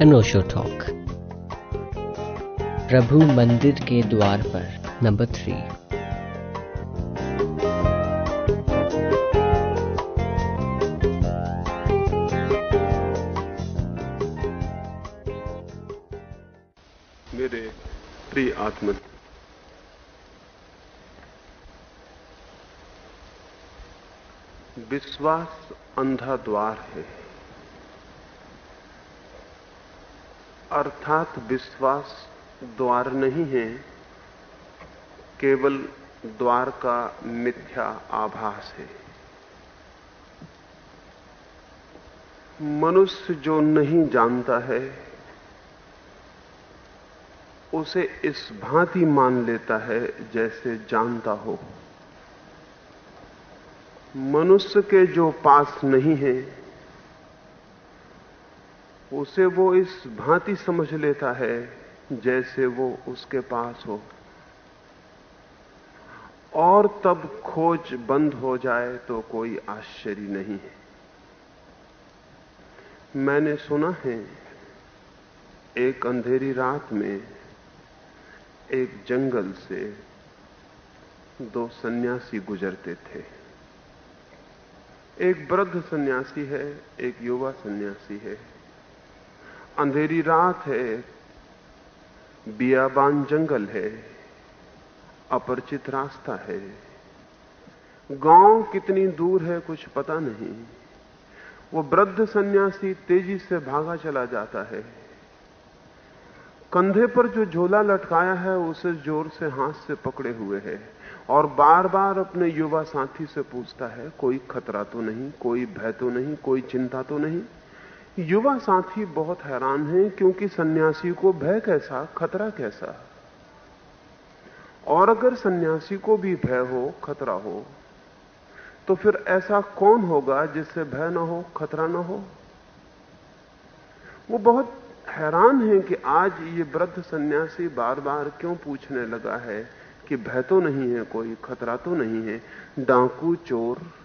अनोशो talk प्रभु मंदिर के द्वार पर नंबर थ्री मेरे प्रिय आत्मन, विश्वास अंधा द्वार है। अर्थात विश्वास द्वार नहीं है, केवल द्वार का मिथ्या आभास है। मनुष्य जो नहीं जानता है, उसे इस भांति मान लेता है जैसे जानता हो। मनुष्य के जो पास नहीं है उसे वो इस भांति समझ लेता है जैसे वो उसके पास हो। और तब खोज बंद हो जाए तो कोई आश्चर्य नहीं है। मैंने सुना है, एक अंधेरी रात में एक जंगल से दो सन्यासी गुजरते थे। एक वृद्ध सन्यासी है, एक युवा सन्यासी है। अंधेरी रात है, बियाबान जंगल है, अपरिचित रास्ता है। गाँव कितनी दूर है कुछ पता नहीं। वो वृद्ध सन्यासी तेज़ी से भागा चला जाता है। कंधे पर जो झोला लटकाया है, उसे ज़ोर से हाथ से पकड़े हुए है और बार बार अपने युवा साथी से पूछता है, कोई खतरा तो नहीं, कोई भय तो नहीं, कोई चिंता तो नहीं? युवा साथी बहुत हैरान है क्योंकि सन्यासी को भय कैसा, खतरा कैसा? और अगर सन्यासी को भी भय हो, खतरा हो तो फिर ऐसा कौन होगा जिससे भय ना हो, खतरा ना हो? वो बहुत हैरान है कि आज ये वृद्ध सन्यासी बार बार क्यों पूछने लगा है कि भय तो नहीं है कोई, खतरा तो नहीं है? डाकू, चोर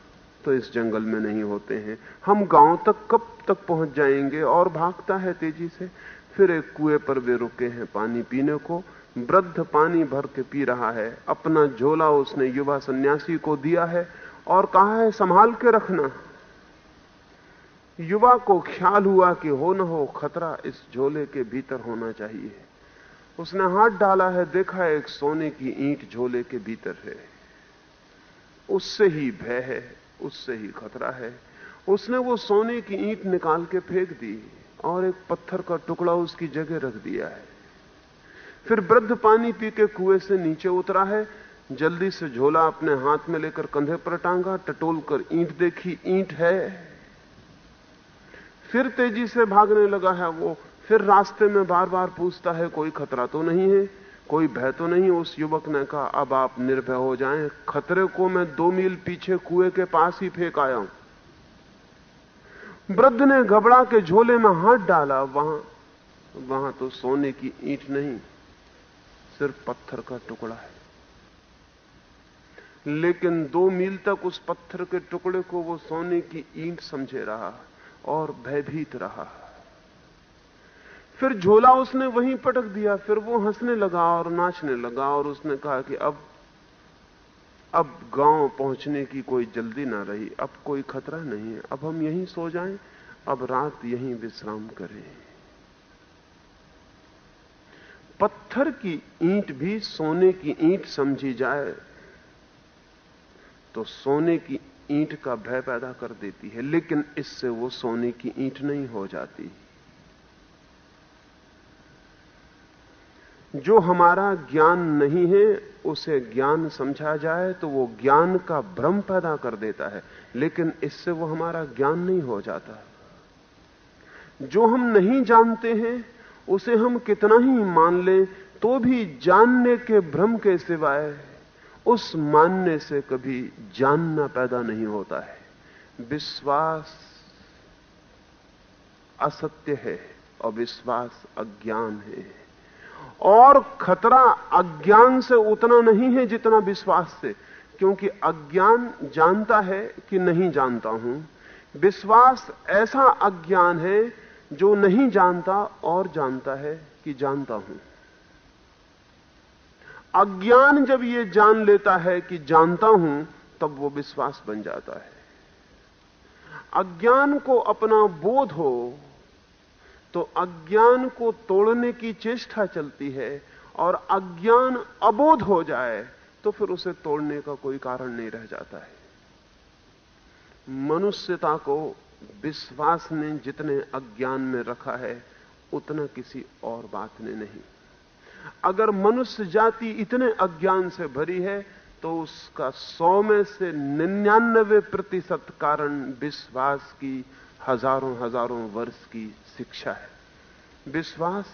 तो इस जंगल में नहीं होते हैं। हम गाँव तक कब तक पहुँच जाएँगे? और भागता है तेज़ी से। फिर एक कुएँ पर वे रुके हैं पानी पीने को। वृद्ध पानी भर के पी रहा है। अपना झोला उसने युवा सन्यासी को दिया है और कहा है, संभाल के रखना। युवा को ख्याल हुआ कि हो न हो, खतरा इस झोले के भीतर होना चाहिए। उसने हाथ डाला है, देखा एक सोने की ईंट झोले के भीतर है। उससे ही भय है। उससे ही खतरा है। उसने वो सोने की ईंट निकाल के फेंक दी और एक पत्थर का टुकड़ा उसकी जगह रख दिया है। फिर वृद्ध पानी पी के कुएँ से नीचे उतरा है। जल्दी से झोला अपने हाथ में लेकर कंधे पर टांगा, टटोल कर, ईंट देखी, ईंट है। फिर तेज़ी से भागने लगा है वो। फिर रास्ते में बार बार पूछता है, कोई खतरा तो नहीं है? कोई भय तो नहीं उस युवक ने कहा, अब आप निर्भय हो जाएँ। खतरे को मैं दो मील पीछे कुएँ के पास ही फेंक आया हूँ। वृद्ध ने घबरा के झोले में हाथ डाला। वहाँ वहाँ तो सोने की ईंट नहीं, सिर्फ़ पत्थर का टुकड़ा है। लेकिन दो मील तक उस पत्थर के टुकड़े को वो सोने की ईंट समझे रहा और भयभीत रहा। फिर झोला उसने वहीं पटक दिया, फिर वो हंसने लगा और नाचने लगा और उसने कहा कि अब अब गाँव पहुँचने की कोई जल्दी ना रही, अब कोई खतरा नहीं है, अब हम यहीं सो जाएँ, अब रात यहीं विश्राम करें। पत्थर की ईंट भी सोने की ईंट समझी जाए तो सोने की ईंट का भय पैदा कर देती है, लेकिन इससे वो सोने की ईंट नहीं हो जाती। जो हमारा ज्ञान नहीं है, उसे ज्ञान समझा जाए तो वो ज्ञान का भ्रम पैदा कर देता है। लेकिन इससे वो हमारा ज्ञान नहीं हो जाता। जो हम नहीं जानते हैं, उसे हम कितना ही मान लें तो भी जानने के भ्रम के सिवाय उस मानने से कभी जानना पैदा नहीं होता है। विश्वास असत्य है और विश्वास अज्ञान है। और खतरा अज्ञान से उतना नहीं है जितना विश्वास से, क्योंकि अज्ञान जानता है कि नहीं जानता हूँ। विश्वास ऐसा अज्ञान है जो नहीं जानता और जानता है कि जानता हूँ। अज्ञान जब ये जान लेता है कि जानता हूँ, तब वो विश्वास बन जाता है। अज्ञान को अपना बोध हो तो अज्ञान को तोड़ने की चेष्टा चलती है और अज्ञान अबोध हो जाए तो फिर उसे तोड़ने का कोई कारण नहीं रह जाता है। मनुष्यता को विश्वास ने जितने अज्ञान में रखा है, उतना किसी और बात ने नहीं। अगर मनुष्य जाति इतने अज्ञान से भरी है तो उसका सौ में से निन्यानवे प्रतिशत कारण विश्वास की हज़ारों हज़ारों वर्ष की शिक्षा है। विश्वास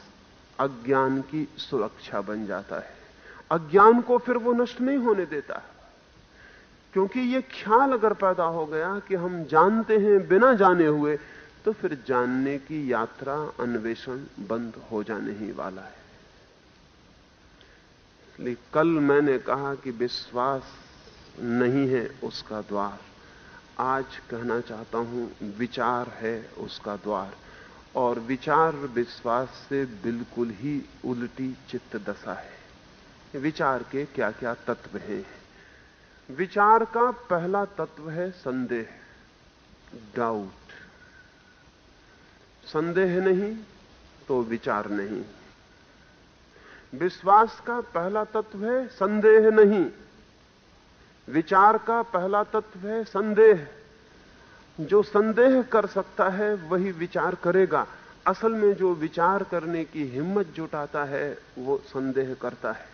अज्ञान की सुरक्षा बन जाता है। अज्ञान को फिर वो नष्ट नहीं होने देता। क्योंकि ये ख्याल अगर पैदा हो गया कि हम जानते हैं बिना जाने हुए तो फिर जानने की यात्रा, अन्वेषण बंद हो जाने ही वाला है। इसलिए कल मैंने कहा कि विश्वास नहीं है उसका द्वार। आज कहना चाहता हूँ, विचार है उसका द्वार। और विचार विश्वास से बिल्कुल ही उल्टी चित्त दशा है। विचार के क्या क्या तत्व हैं? विचार का पहला तत्व है संदेह डाउट संदेह नहीं तो विचार नहीं। विश्वास का पहला तत्व है संदेह नहीं। विचार का पहला तत्व है संदेह। जो संदेह कर सकता है, वही विचार करेगा। असल में जो विचार करने की हिम्मत जुटाता है, वो संदेह करता है।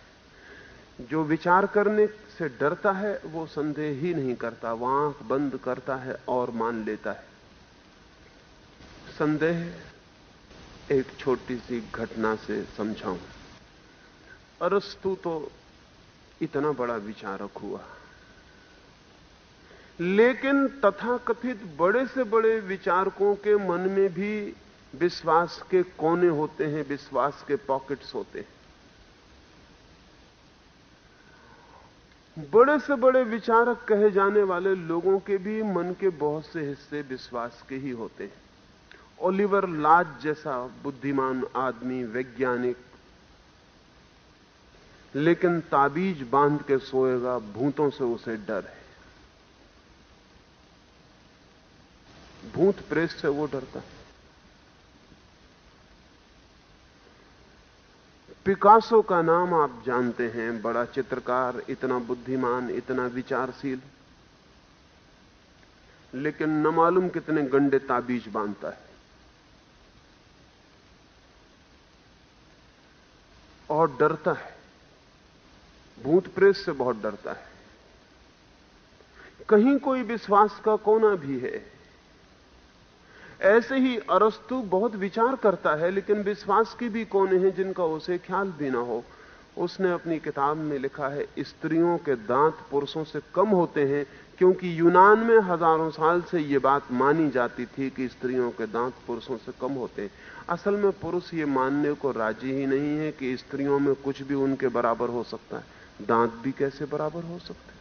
जो विचार करने से डरता है, वो संदेह ही नहीं करता। वो आँख बंद करता है और मान लेता है। संदेह एक छोटी सी घटना से समझाऊं। अरस्तु तो इतना बड़ा विचारक हुआ। लेकिन तथाकथित बड़े से बड़े विचारकों के मन में भी विश्वास के कोने होते हैं, विश्वास के पॉकेट्स होते हैं। बड़े से बड़े विचारक कहे जाने वाले लोगों के भी मन के बहुत से हिस्से विश्वास के ही होते हैं। ओलिवर लाज जैसा बुद्धिमान आदमी, वैज्ञानिक, लेकिन ताबीज बाँध के सोएगा, भूतों से उसे डर है। भूत प्रेत से वो डरता है। पिकासो का नाम आप जानते हैं, बड़ा चित्रकार, इतना बुद्धिमान, इतना विचारशील। लेकिन न मालूम कितने गंडे ताबीज बांधता है। और डरता है। भूत प्रेत से बहुत डरता है। कहीं कोई विश्वास का कोना भी है। ऐसे ही अरस्तु बहुत विचार करता है, लेकिन विश्वास की भी कोने हैं जिनका उसे ख्याल भी ना हो। उसने अपनी किताब में लिखा है, स्त्रियों के दांत पुरुषों से कम होते हैं, क्योंकि यूनान में हज़ारों साल से ये बात मानी जाती थी कि स्त्रियों के दांत पुरुषों से कम होते हैं। असल में पुरुष ये मानने को राज़ी ही नहीं है कि स्त्रियों में कुछ भी उनके बराबर हो सकता है। दांत भी कैसे बराबर हो सकते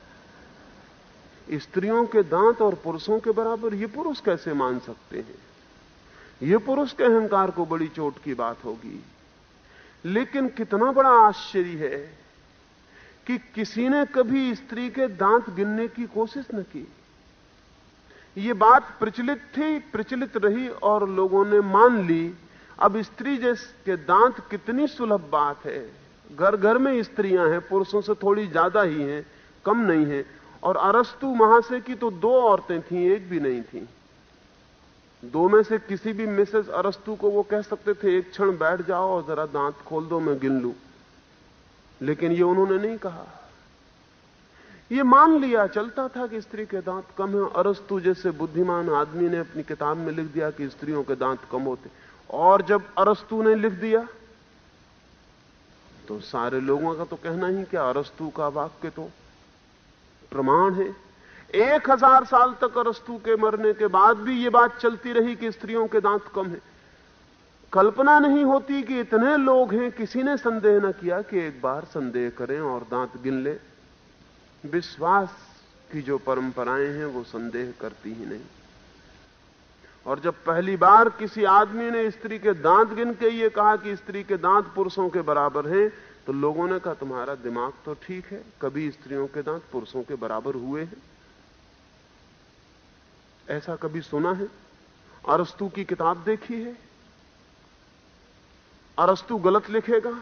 स्त्रियों के दांत और पुरुषों के बराबर ये पुरुष कैसे मान सकते हैं? ये पुरुष के अहंकार को बड़ी चोट की बात होगी। लेकिन कितना बड़ा आश्चर्य है कि किसी ने कभी स्त्री के दांत गिनने की कोशिश न की। ये बात प्रचलित थी, प्रचलित रही और लोगों ने मान ली, अब स्त्री के दांत कितनी सुलभ बात है। घर घर में स्त्रियाँ हैं, पुरुषों से थोड़ी ज़्यादा ही हैं, कम नहीं है, और अरस्तु महाशय की तो दो औरतें थीं, एक भी नहीं थी। दो में से किसी भी मिसेस अरस्तु को वो कह सकते थे, एक क्षण बैठ जाओ और जरा दांत खोल दो, मैं गिन लू। लेकिन ये उन्होंने नहीं कहा। ये मान लिया, चलता था कि स्त्री के दांत कम है। अरस्तु जैसे बुद्धिमान आदमी ने अपनी किताब में लिख दिया कि स्त्रियों के दांत कम होते। और जब अरस्तु ने लिख दिया तो सारे लोगों का तो कहना ही क्या, अरस्तु का वाक्य तो प्रमाण है। एक हज़ार साल तक अरस्तु के मरने के बाद भी ये बात चलती रही कि स्त्रियों के दांत कम है। कल्पना नहीं होती कि इतने लोग हैं, किसी ने संदेह न किया कि एक बार संदेह करें और दांत गिन ले। विश्वास की जो परंपराएँ हैं, वो संदेह करती ही नहीं। और जब पहली बार किसी आदमी ने स्त्री के दांत गिन के ये कहा कि स्त्री के दांत पुरुषों के बराबर हैं तो लोगों ने कहा, तुम्हारा दिमाग तो ठीक है, कभी स्त्रियों के दांत पुरुषों के बराबर हुए हैं। ऐसा कभी सुना है? अरस्तु की किताब देखी है? अरस्तु गलत लिखेगा?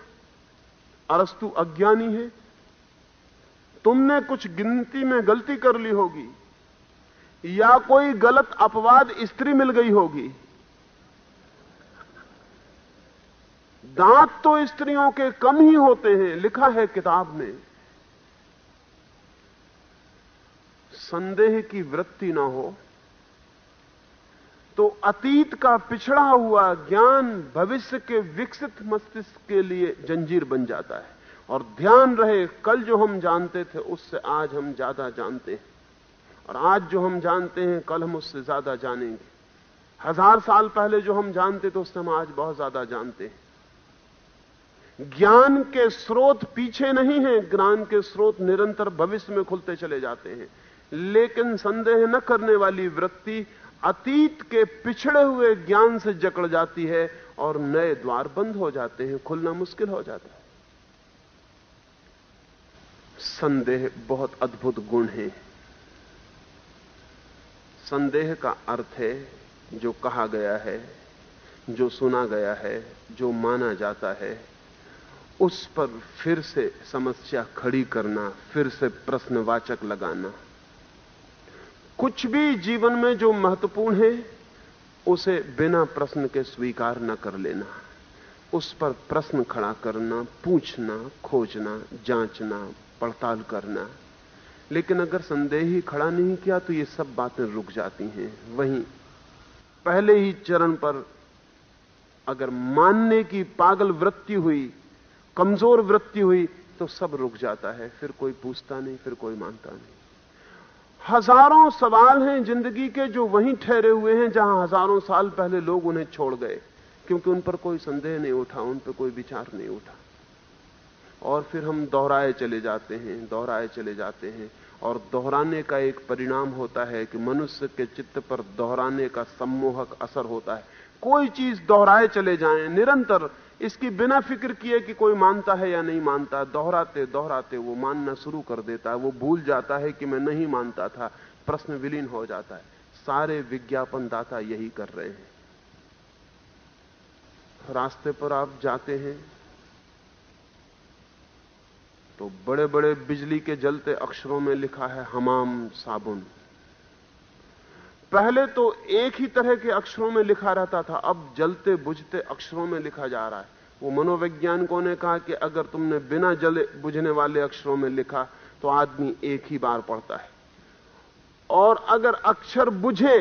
अरस्तु अज्ञानी है? तुमने कुछ गिनती में गलती कर ली होगी, या कोई गलत अपवाद स्त्री मिल गई होगी? दांत तो स्त्रियों के कम ही होते हैं, लिखा है किताब में। संदेह की वृत्ति ना हो। तो अतीत का पिछड़ा हुआ ज्ञान भविष्य के विकसित मस्तिष्क के लिए जंजीर बन जाता है। और ध्यान रहे, कल जो हम जानते थे, उससे आज हम ज़्यादा जानते हैं। और आज जो हम जानते हैं, कल हम उससे ज़्यादा जानेंगे। हज़ार साल पहले जो हम जानते थे, उससे हम आज बहुत ज़्यादा जानते हैं। ज्ञान के स्रोत पीछे नहीं है, ज्ञान के स्रोत निरंतर भविष्य में खुलते चले जाते हैं। लेकिन संदेह न करने वाली वृत्ति अतीत के पिछड़े हुए ज्ञान से जकड़ जाती है और नए द्वार बंद हो जाते हैं, खुलना मुश्किल हो जाता है। संदेह बहुत अद्भुत गुण है। संदेह का अर्थ है, जो कहा गया है, जो सुना गया है, जो माना जाता है, उस पर फिर से समस्या खड़ी करना, फिर से प्रश्नवाचक लगाना। कुछ भी जीवन में जो महत्वपूर्ण है, उसे बिना प्रश्न के स्वीकार न कर लेना। उस पर प्रश्न खड़ा करना, पूछना, खोजना, जांचना, पड़ताल करना। लेकिन अगर संदेह ही खड़ा नहीं किया तो ये सब बातें रुक जाती हैं। वहीं पहले ही चरण पर अगर मानने की पागल वृत्ति हुई, कमज़ोर वृत्ति हुई तो सब रुक जाता है। फिर कोई पूछता नहीं, फिर कोई मानता नहीं। हज़ारों सवाल हैं ज़िंदगी के जो वहीं ठहरे हुए हैं, जहाँ हज़ारों साल पहले लोग उन्हें छोड़ गए, क्योंकि उन पर कोई संदेह नहीं उठा, उन पर कोई विचार नहीं उठा। और फिर हम दोहराए चले जाते हैं, दोहराए चले जाते हैं, और दोहराने का एक परिणाम होता है कि मनुष्य के चित्त पर दोहराने का सम्मोहक असर होता है। कोई चीज़ दोहराए चले जाएँ, निरंतर इसकी बिना फ़िक्र किए कि कोई मानता है या नहीं मानता, दोहराते दोहराते वो मानना शुरू कर देता है, वो भूल जाता है कि मैं नहीं मानता था, प्रश्न विलीन हो जाता है। सारे विज्ञापन दाता यही कर रहे हैं। रास्ते पर आप जाते हैं तो बड़े बड़े बिजली के जलते अक्षरों में लिखा है, हमाम साबुन। पहले तो एक ही तरह के अक्षरों में लिखा रहता था, अब जलते बुझते अक्षरों में लिखा जा रहा है। वो मनोवैज्ञानिकों ने कहा कि अगर तुमने बिना जले बुझने वाले अक्षरों में लिखा तो आदमी एक ही बार पढ़ता है। और अगर अक्षर बुझे,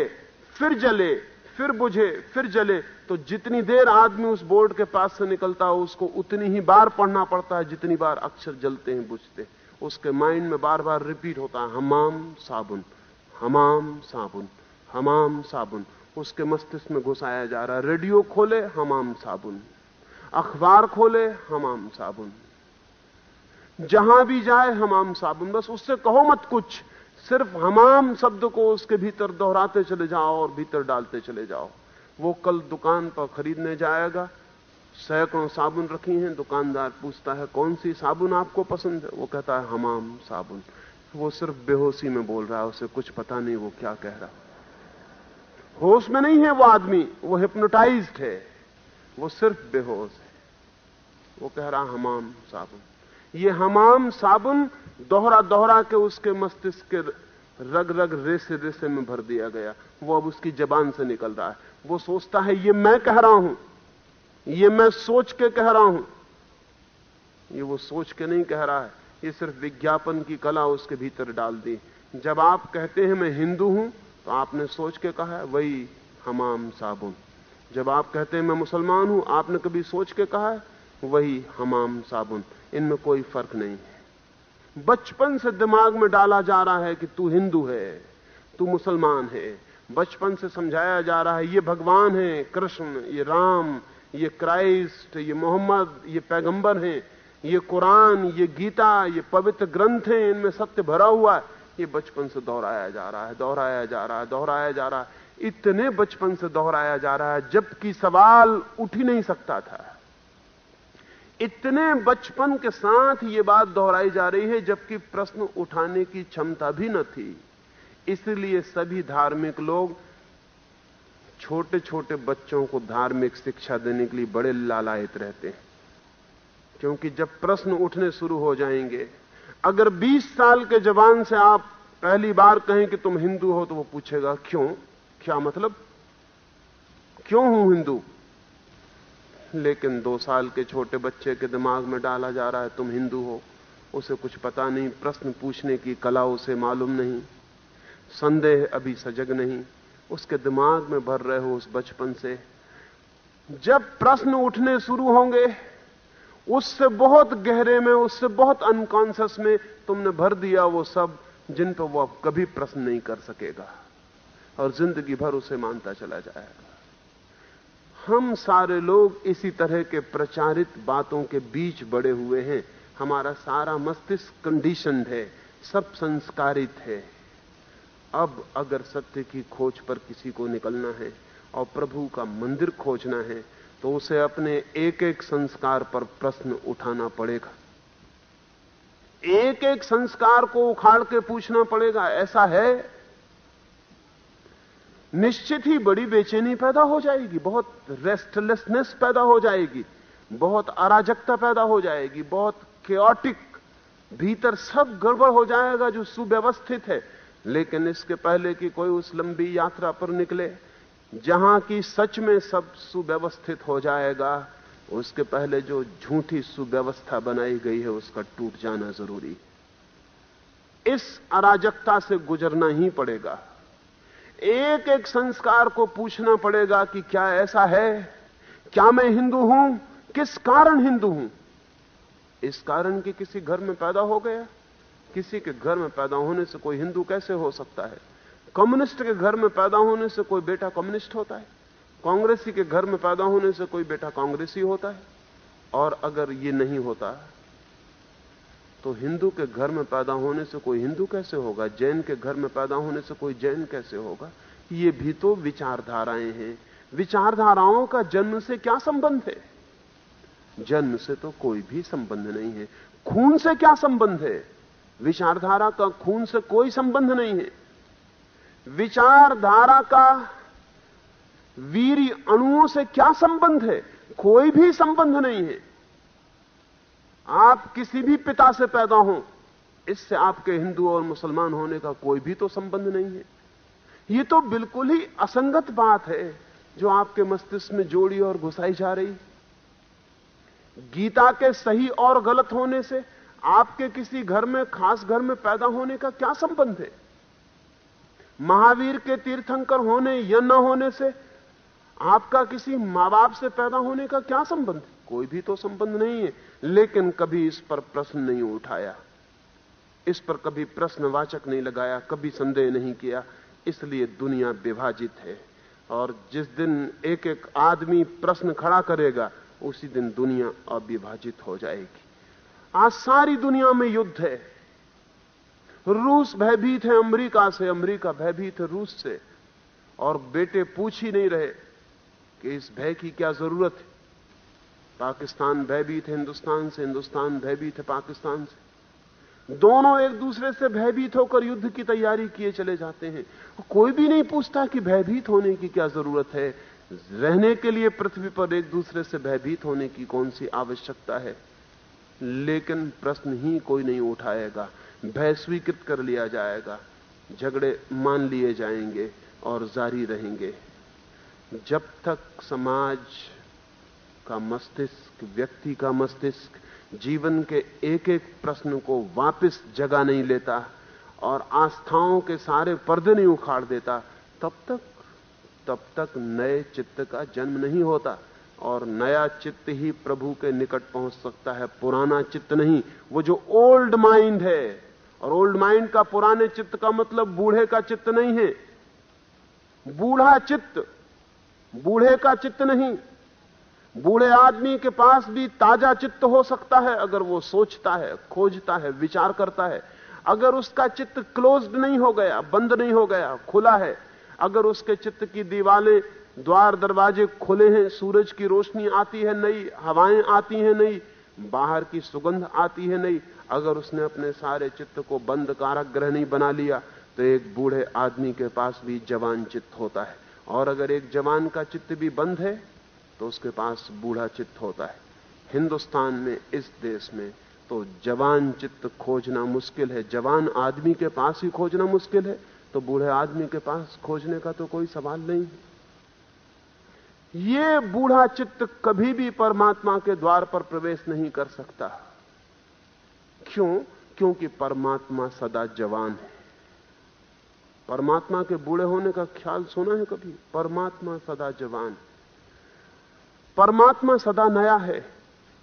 फिर जले, फिर बुझे, फिर जले तो जितनी देर आदमी उस बोर्ड के पास से निकलता है, उसको उतनी ही बार पढ़ना पड़ता है, जितनी बार अक्षर जलते हैं, बुझते उसके माइंड में बार बार रिपीट होता है, हमाम साबुन हमाम साबुन। हमाम साबुन। उसके मस्तिष्क में घुसाया जा रहा है रेडियो खोले, हमाम साबुन। अखबार खोले, हमाम साबुन। जहाँ भी जाए, हमाम साबुन। बस उससे कहो मत कुछ। सिर्फ़ हमाम शब्द को उसके भीतर दोहराते चले जाओ और भीतर डालते चले जाओ। वो कल दुकान पर खरीदने जाएगा। सैकड़ों साबुन रखी हैं। दुकानदार पूछता है, कौन सी साबुन आपको पसंद है? वो कहता है, हमाम साबुन। वो सिर्फ़ बेहोशी में बोल रहा है, उसे कुछ पता नहीं वो क्या कह रहा। होश में नहीं है, वो आदमी। वो हिप्नोटाइज्ड है। वो सिर्फ़ बेहोश है। वो कह रहा, हमाम साबुन। ये हमाम साबुन दोहरा दोहरा के उसके मस्तिष्क के रग रग रेसे रेसे में भर दिया गया। वो अब उसकी जबान से निकल रहा है। वो सोचता है, ये मैं कह रहा हूँ। ये मैं सोच के कह रहा हूँ। ये वो सोच के नहीं कह रहा है। ये सिर्फ़ विज्ञापन की कला उसके भीतर डाल दी। जब आप कहते हैं, मैं हिंदू हूँ तो आपने सोच के कहा है, वही हमाम साबुन। जब आप कहते हैं, मैं मुसलमान हूँ, आपने कभी सोच के कहा है, वही हमाम साबुन। इनमें कोई फ़र्क नहीं है। बचपन से दिमाग में डाला जा रहा है कि तू हिंदू है, तू मुसलमान है। बचपन से समझाया जा रहा है, ये भगवान है, कृष्ण, ये राम, ये क्राइस्ट, ये मोहम्मद, ये पैगंबर हैं, ये कुरान, ये गीता, ये पवित्र ग्रंथ हैं, इनमें सत्य भरा हुआ है। ये बचपन से दोहराया जा रहा है, दोहराया जा रहा है, दोहराया जा रहा है। इतने बचपन से दोहराया जा रहा है, जबकि सवाल उठ ही नहीं सकता था। इतने बचपन के साथ ये बात दोहराई जा रही है, जबकि प्रश्न उठाने की क्षमता भी न थी। इसलिए सभी धार्मिक लोग छोटे छोटे बच्चों को धार्मिक शिक्षा देने के लिए बड़े लालायित रहते हैं। क्योंकि जब प्रश्न उठने शुरू हो जाएँगे अगर 20 साल के जवान से आप पहली बार कहें कि तुम हिंदू हो तो वो पूछेगा, क्यों? क्या मतलब? क्यों हूँ हिंदू? लेकिन दो साल के छोटे बच्चे के दिमाग में डाला जा रहा है, तुम हिंदू हो। उसे कुछ पता नहीं, प्रश्न पूछने की कला उसे मालूम नहीं। संदेह अभी सजग नहीं। उसके दिमाग में भर रहे हो उस बचपन से। जब प्रश्न उठने शुरू होंगे उससे बहुत गहरे में, उससे बहुत अनकॉन्सियस में तुमने भर दिया वो सब, जिन पर वो अब कभी प्रश्न नहीं कर सकेगा। और ज़िंदगी भर उसे मानता चला जाएगा। हम सारे लोग इसी तरह के प्रचारित बातों के बीच बड़े हुए हैं। हमारा सारा मस्तिष्क कंडीशन है, सब संस्कारित है। अब अगर सत्य की खोज पर किसी को निकलना है और प्रभु का मंदिर खोजना है तो उसे अपने एक एक संस्कार पर प्रश्न उठाना पड़ेगा। एक एक संस्कार को उखाड़ के पूछना पड़ेगा, ऐसा है? निश्चित ही बड़ी बेचैनी पैदा हो जाएगी, बहुत रेस्टलेसनेस पैदा हो जाएगी, बहुत अराजकता पैदा हो जाएगी, बहुत क्योटिक भीतर सब गड़बड़ हो जाएगा जो सुव्यवस्थित है, लेकिन इसके पहले कि कोई उस लंबी यात्रा पर निकले। जहाँ की सच में सब सुव्यवस्थित हो जाएगा, उसके पहले जो झूठी सुव्यवस्था बनाई गई है, उसका टूट जाना ज़रूरी। इस अराजकता से गुजरना ही पड़ेगा। एक एक संस्कार को पूछना पड़ेगा कि क्या ऐसा है? क्या मैं हिंदू हूँ? किस कारण हिंदू हूँ? इस कारण कि किसी घर में पैदा हो गया। किसी के घर में पैदा होने से कोई हिंदू कैसे हो सकता है? कम्युनिस्ट के घर में पैदा होने से कोई बेटा कम्युनिस्ट होता है? कांग्रेसी के घर में पैदा होने से कोई बेटा कांग्रेसी होता है? और अगर ये नहीं होता तो हिंदू के घर में पैदा होने से कोई हिंदू कैसे होगा? जैन के घर में पैदा होने से कोई जैन कैसे होगा? ये भी तो विचारधाराएँ हैं। विचारधाराओं का जन्म से क्या संबंध है? जन्म से तो कोई भी संबंध नहीं है। खून से क्या संबंध है? विचारधारा का खून से कोई संबंध नहीं है। विचारधारा का वीर अणुओं से क्या संबंध है? कोई भी संबंध नहीं है। आप किसी भी पिता से पैदा हो, इससे आपके हिंदू और मुसलमान होने का कोई भी तो संबंध नहीं है। यह तो बिल्कुल ही असंगत बात है जो आपके मस्तिष्क में जोड़ी और घुसाई जा रही गीता के सही और गलत होने से आपके किसी घर में, खास घर में पैदा होने का क्या संबंध है? महावीर के तीर्थंकर होने या न होने से आपका किसी माँ बाप से पैदा होने का क्या संबंध? कोई भी तो संबंध नहीं है, लेकिन कभी इस पर प्रश्न नहीं उठाया। इस पर कभी प्रश्नवाचक नहीं लगाया, कभी संदेह नहीं किया, इसलिए दुनिया विभाजित है। और जिस दिन एक एक आदमी प्रश्न खड़ा करेगा, उसी दिन दुनिया अविभाजित हो जाएगी। आज सारी दुनिया में युद्ध है। रूस भयभीत है अमेरिका से, अमेरिका भयभीत है रूस से। और बेटे पूछ ही नहीं रहे कि इस भय की क्या ज़रूरत है? पाकिस्तान भयभीत है हिंदुस्तान से, हिंदुस्तान भयभीत है पाकिस्तान से। दोनों एक दूसरे से भयभीत होकर युद्ध की तैयारी किए चले जाते हैं। कोई भी नहीं पूछता कि भयभीत होने की क्या ज़रूरत है। रहने के लिए पृथ्वी पर एक दूसरे से भयभीत होने की कौन सी आवश्यकता है? लेकिन प्रश्न ही कोई नहीं उठाएगा। भय स्वीकृत कर लिया जाएगा। झगड़े मान लिए जाएँगे और जारी रहेंगे। जब तक समाज का मस्तिष्क, व्यक्ति का मस्तिष्क जीवन के एक एक प्रश्न को वापस जगा नहीं लेता और आस्थाओं के सारे पर्दे नहीं उखाड़ देता, तब तक तब तक नए चित्त का जन्म नहीं होता और नया चित्त ही प्रभु के निकट पहुँच सकता है। पुराना चित्त नहीं, वो जो ओल्ड माइंड है और ओल्ड माइंड का पुराने चित्त का मतलब बूढ़े का चित्त नहीं है। बूढ़ा चित्त, बूढ़े का चित्त नहीं। बूढ़े आदमी के पास भी ताज़ा चित्त हो सकता है अगर वो सोचता है, खोजता है, विचार करता है। अगर उसका चित्त क्लोज्ड नहीं हो गया, बंद नहीं हो गया, खुला है, अगर उसके चित्त की दीवालें, द्वार दरवाजे खुले हैं, सूरज की रोशनी आती है नई, हवाएँ आती हैं नई, बाहर की सुगंध आती है नहीं अगर उसने अपने सारे चित्त को बंद कारक ग्रह नहीं बना लिया तो एक बूढ़े आदमी के पास भी जवान चित्त होता है। और अगर एक जवान का चित्त भी बंद है तो उसके पास बूढ़ा चित्त होता है। हिंदुस्तान में, इस देश में तो जवान चित्त खोजना मुश्किल है। जवान आदमी के पास ही खोजना मुश्किल है तो बूढ़े आदमी के पास खोजने का तो कोई सवाल नहीं है। ये बूढ़ा चित्त कभी भी परमात्मा के द्वार पर प्रवेश नहीं कर सकता। क्यों? क्योंकि परमात्मा सदा जवान है। परमात्मा के बूढ़े होने का ख्याल सुना है कभी? परमात्मा सदा जवान परमात्मा सदा नया है।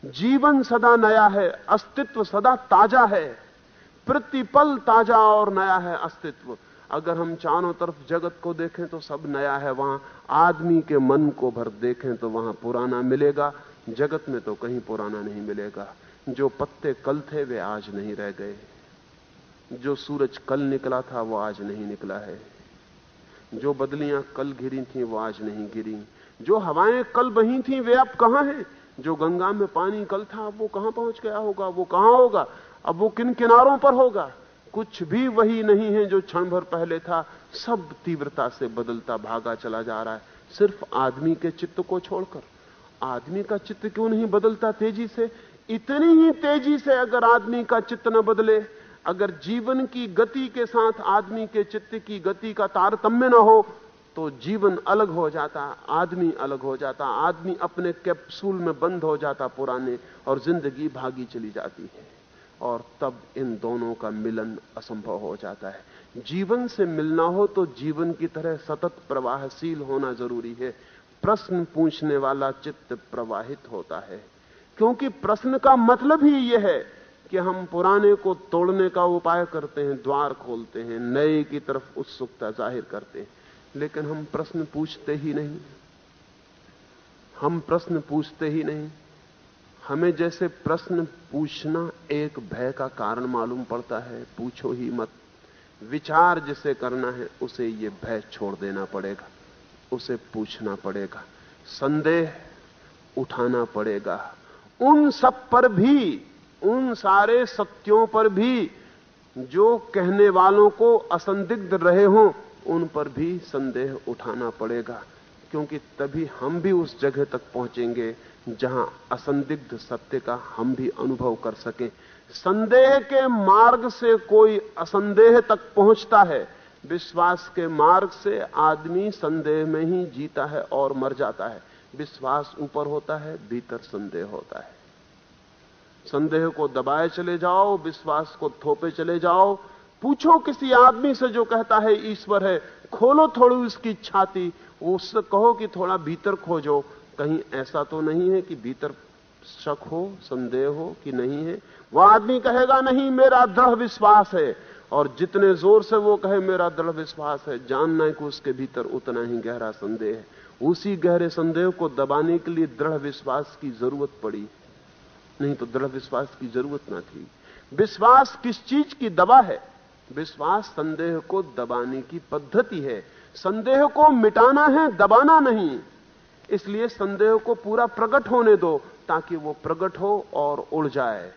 जीवन सदा नया है। अस्तित्व सदा ताज़ा है। प्रतिपल ताज़ा और नया है अस्तित्व। अगर हम चारों तरफ़ जगत को देखें तो सब नया है। वहाँ आदमी के मन को भर देखें तो वहाँ पुराना मिलेगा। जगत में तो कहीं पुराना नहीं मिलेगा। जो पत्ते कल थे, वे आज नहीं रह गए। जो सूरज कल निकला था, वो आज नहीं निकला है। जो बदलियाँ कल घिरी थी, वो आज नहीं गिरी जो हवाएँ कल बही थी, वे अब कहाँ हैं? जो गंगा में पानी कल था वो कहाँ पहुँच गया होगा? वो कहाँ होगा? अब वो किन किनारों पर होगा? कुछ भी वही नहीं है जो क्षण भर पहले था। सब तीव्रता से बदलता भागा चला जा रहा है। सिर्फ़ आदमी के चित्त को छोड़कर। आदमी का चित्त क्यों नहीं बदलता तेज़ी से? इतनी ही तेज़ी से अगर आदमी का चित्त न बदले, अगर जीवन की गति के साथ आदमी के चित्त की गति का तारतम्य न हो तो जीवन अलग हो जाता, आदमी अलग हो जाता, आदमी अपने कैप्सूल में बंद हो जाता पुराने और ज़िंदगी भागी चली जाती है। और तब इन दोनों का मिलन असंभव हो जाता है। जीवन से मिलना हो तो जीवन की तरह सतत प्रवाहशील होना ज़रूरी है। प्रश्न पूछने वाला चित्त प्रवाहित होता है। क्योंकि प्रश्न का मतलब ही यह है कि हम पुराने को तोड़ने का उपाय करते हैं, द्वार खोलते हैं, नए की तरफ़ उत्सुकता ज़ाहिर करते हैं। लेकिन हम प्रश्न पूछते ही नहीं। हम प्रश्न पूछते ही नहीं। हमें जैसे प्रश्न पूछना एक भय का कारण मालूम पड़ता है। पूछो ही मत। विचार जिसे करना है, उसे ये भय छोड़ देना पड़ेगा। उसे पूछना पड़ेगा। संदेह उठाना पड़ेगा। उन सब पर भी, उन सारे सत्यों पर भी जो कहने वालों को असंदिग्ध रहे हों, उन पर भी संदेह उठाना पड़ेगा, क्योंकि तभी हम भी उस जगह तक पहुँचेंगे जहाँ असंदिग्ध सत्य का हम भी अनुभव कर सकें। संदेह के मार्ग से कोई असंदेह तक पहुँचता है, विश्वास के मार्ग से आदमी संदेह में ही जीता है और मर जाता है। विश्वास ऊपर होता है, भीतर संदेह होता है। संदेह को दबाए चले जाओ, विश्वास को थोपे चले जाओ। पूछो किसी आदमी से जो कहता है, ईश्वर है, खोलो थोड़ी उसकी छाती। उससे कहो कि, थोड़ा भीतर खोजो। कहीं ऐसा तो नहीं है कि भीतर शक हो, संदेह हो कि नहीं है। वह आदमी कहेगा, नहीं, मेरा दृढ़ विश्वास है। और जितने ज़ोर से वो कहे, मेरा दृढ़ विश्वास है। जानना है कि उसके भीतर उतना ही गहरा संदेह है। उसी गहरे संदेह को दबाने के लिए दृढ़ विश्वास की ज़रूरत पड़ी। नहीं तो दृढ़ विश्वास की ज़रूरत ना थी। विश्वास किस चीज़ की दवा है? विश्वास संदेह को दबाने की पद्धति है। संदेह को मिटाना है, दबाना नहीं। इसलिए संदेह को पूरा प्रकट होने दो, ताकि वो प्रकट हो और उड़ जाए।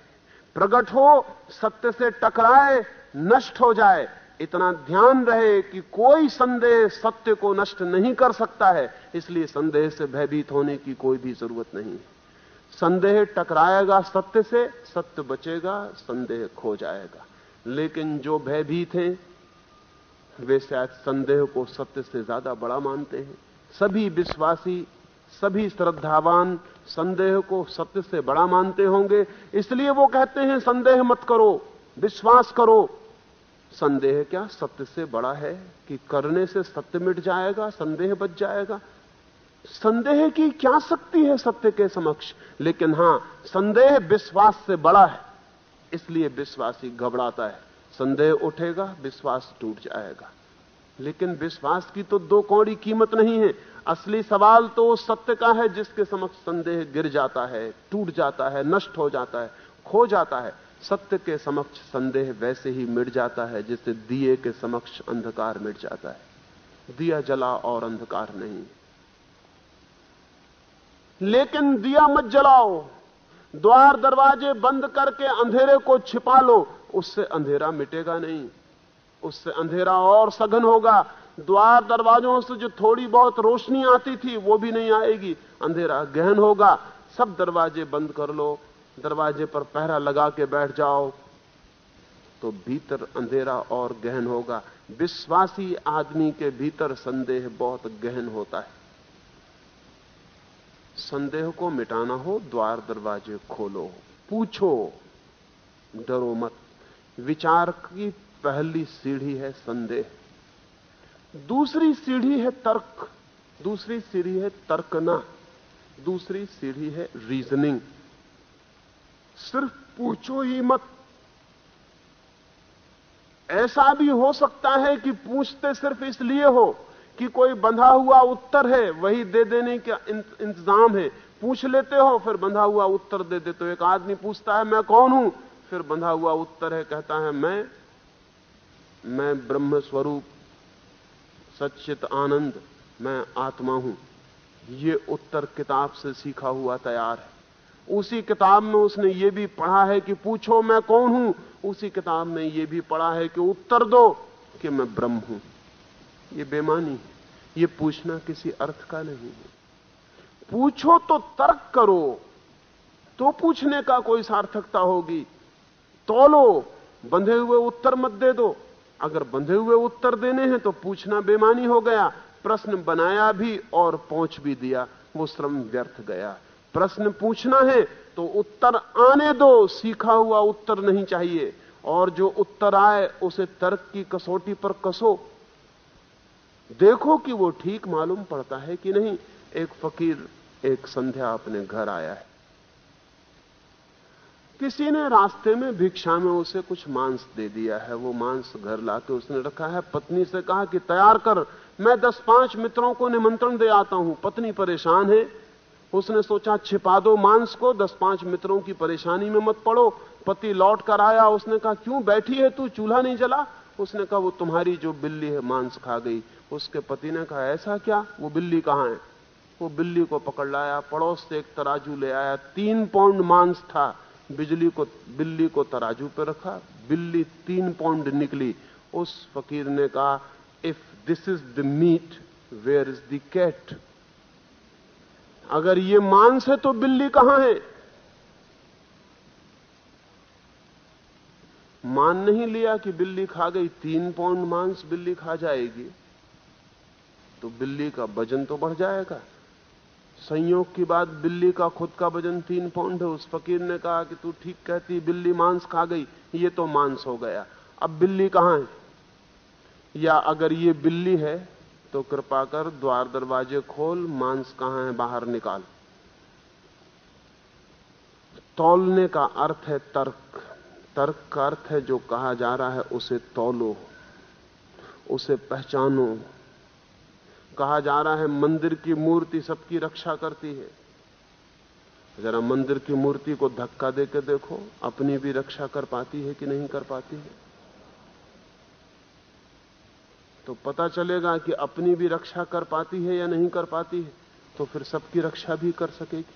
प्रकट हो, सत्य से टकराए, नष्ट हो जाए। इतना ध्यान रहे कि कोई संदेह सत्य को नष्ट नहीं कर सकता है, इसलिए संदेह से भयभीत होने की कोई भी ज़रूरत नहीं। संदेह टकराएगा सत्य से, सत्य बचेगा, संदेह खो जाएगा। लेकिन जो भयभीत हैं, वे शायद संदेह को सत्य से ज़्यादा बड़ा मानते हैं। सभी विश्वासी, सभी श्रद्धावान संदेह को सत्य से बड़ा मानते होंगे, इसलिए वो कहते हैं, संदेह मत करो, विश्वास करो। संदेह क्या? सत्य से बड़ा है कि करने से सत्य मिट जाएगा, संदेह बच जाएगा। संदेह की क्या शक्ति है सत्य के समक्ष? लेकिन हाँ, संदेह विश्वास से बड़ा है, इसलिए विश्वासी घबराता है। संदेह उठेगा, विश्वास टूट जाएगा। लेकिन विश्वास की तो दो कौड़ी कीमत नहीं है। असली सवाल तो सत्य का है जिसके समक्ष संदेह गिर जाता है, टूट जाता है, नष्ट हो जाता है, खो जाता है। सत्य के समक्ष संदेह वैसे ही मिट जाता है, जिससे दिए के समक्ष अंधकार मिट जाता है। दिया जला और अंधकार नहीं। लेकिन दिया मत जलाओ। द्वार दरवाजे बंद करके अंधेरे को छिपा लो। उससे अंधेरा मिटेगा नहीं। उससे अंधेरा और सघन होगा। द्वार दरवाजों से जो थोड़ी बहुत रोशनी आती थी, वो भी नहीं आएगी। अंधेरा गहन होगा। सब दरवाजे बंद कर लो। दरवाजे पर पहरा लगा के बैठ जाओ तो भीतर अंधेरा और गहन होगा। विश्वासी आदमी के भीतर संदेह बहुत गहन होता है। संदेह को मिटाना हो, द्वार दरवाजे खोलो पूछो, डरो मत। विचार की पहली सीढ़ी है संदेह। दूसरी सीढ़ी है तर्क। दूसरी सीढ़ी है तर्कना। दूसरी सीढ़ी है रीजनिंग सिर्फ़ पूछो ही मत। ऐसा भी हो सकता है कि पूछते सिर्फ़ इसलिए हो कि कोई बंधा हुआ उत्तर है, वही दे देने का इंतज़ाम है। पूछ लेते हो, फिर बंधा हुआ उत्तर दे देते तो एक आदमी पूछता है, मैं कौन हूँ? फिर बंधा हुआ उत्तर है, कहता है, मैं मैं ब्रह्म स्वरूप सच्चित आनंद, मैं आत्मा हूँ। ये उत्तर किताब से सीखा हुआ तैयार है। उसी किताब में उसने ये भी पढ़ा है कि पूछो मैं कौन हूँ? उसी किताब में ये भी पढ़ा है कि उत्तर दो कि मैं ब्रह्म हूँ। ये बेमानी है। ये पूछना किसी अर्थ का नहीं है। पूछो तो तर्क करो तो पूछने का कोई सार्थकता होगी। तोलो, बंधे हुए उत्तर मत दे दो। अगर बंधे हुए उत्तर देने हैं तो पूछना बेमानी हो गया। प्रश्न बनाया भी और पहुँच भी दिया। वो श्रम व्यर्थ गया। प्रश्न पूछना है तो उत्तर आने दो, सीखा हुआ उत्तर नहीं चाहिए। और जो उत्तर आए, उसे तर्क की कसौटी पर कसो। देखो कि वो ठीक मालूम पड़ता है कि नहीं। एक फकीर, एक संध्या अपने घर आया है। किसी ने रास्ते में भिक्षा में उसे कुछ मांस दे दिया है। वो मांस घर लाके उसने रखा है। पत्नी से कहा कि तैयार कर, मैं दस पाँच मित्रों को निमंत्रण दे आता हूँ। पत्नी परेशान है। उसने सोचा छिपा दो मांस को, दस पाँच मित्रों की परेशानी में मत पड़ो, पति लौट कर आया, उसने कहा, क्यों बैठी है तू? चूल्हा नहीं जला? उसने कहा, वो तुम्हारी जो बिल्ली है, मांस खा गई। उसके पति ने कहा, ऐसा क्या? वो बिल्ली कहाँ है? वो बिल्ली को पकड़ लाया, पड़ोस से एक तराजू ले आया, तीन पाउंड मांस था। बिजली को, बिल्ली को तराजू पर रखा, बिल्ली तीन पाउंड निकली। उस फकीर ने कहा if this is the meat where is the cat अगर ये मांस है तो बिल्ली कहाँ है? मान नहीं लिया कि बिल्ली खा गई, तीन पाउंड मांस बिल्ली खा जाएगी तो बिल्ली का वज़न तो बढ़ जाएगा। संयोग की बात, बिल्ली का खुद का वज़न तीन पाउंड है। उस फकीर ने कहा कि तू ठीक कहती, बिल्ली मांस खा गई, ये तो मांस हो गया। अब बिल्ली कहाँ है? या अगर ये बिल्ली है तो कृपा कर द्वार दरवाजे खोल, मांस कहाँ है बाहर निकाल। तौलने का अर्थ है तर्क। तर्क का अर्थ है जो कहा जा रहा है, उसे तौलो, उसे पहचानो। कहा जा रहा है, मंदिर की मूर्ति सबकी रक्षा करती है। जरा मंदिर की मूर्ति को धक्का देकर देखो, अपनी भी रक्षा कर पाती है कि नहीं कर पाती है। तो पता चलेगा कि अपनी भी रक्षा कर पाती है या नहीं कर पाती है तो फिर सबकी रक्षा भी कर सकेगी।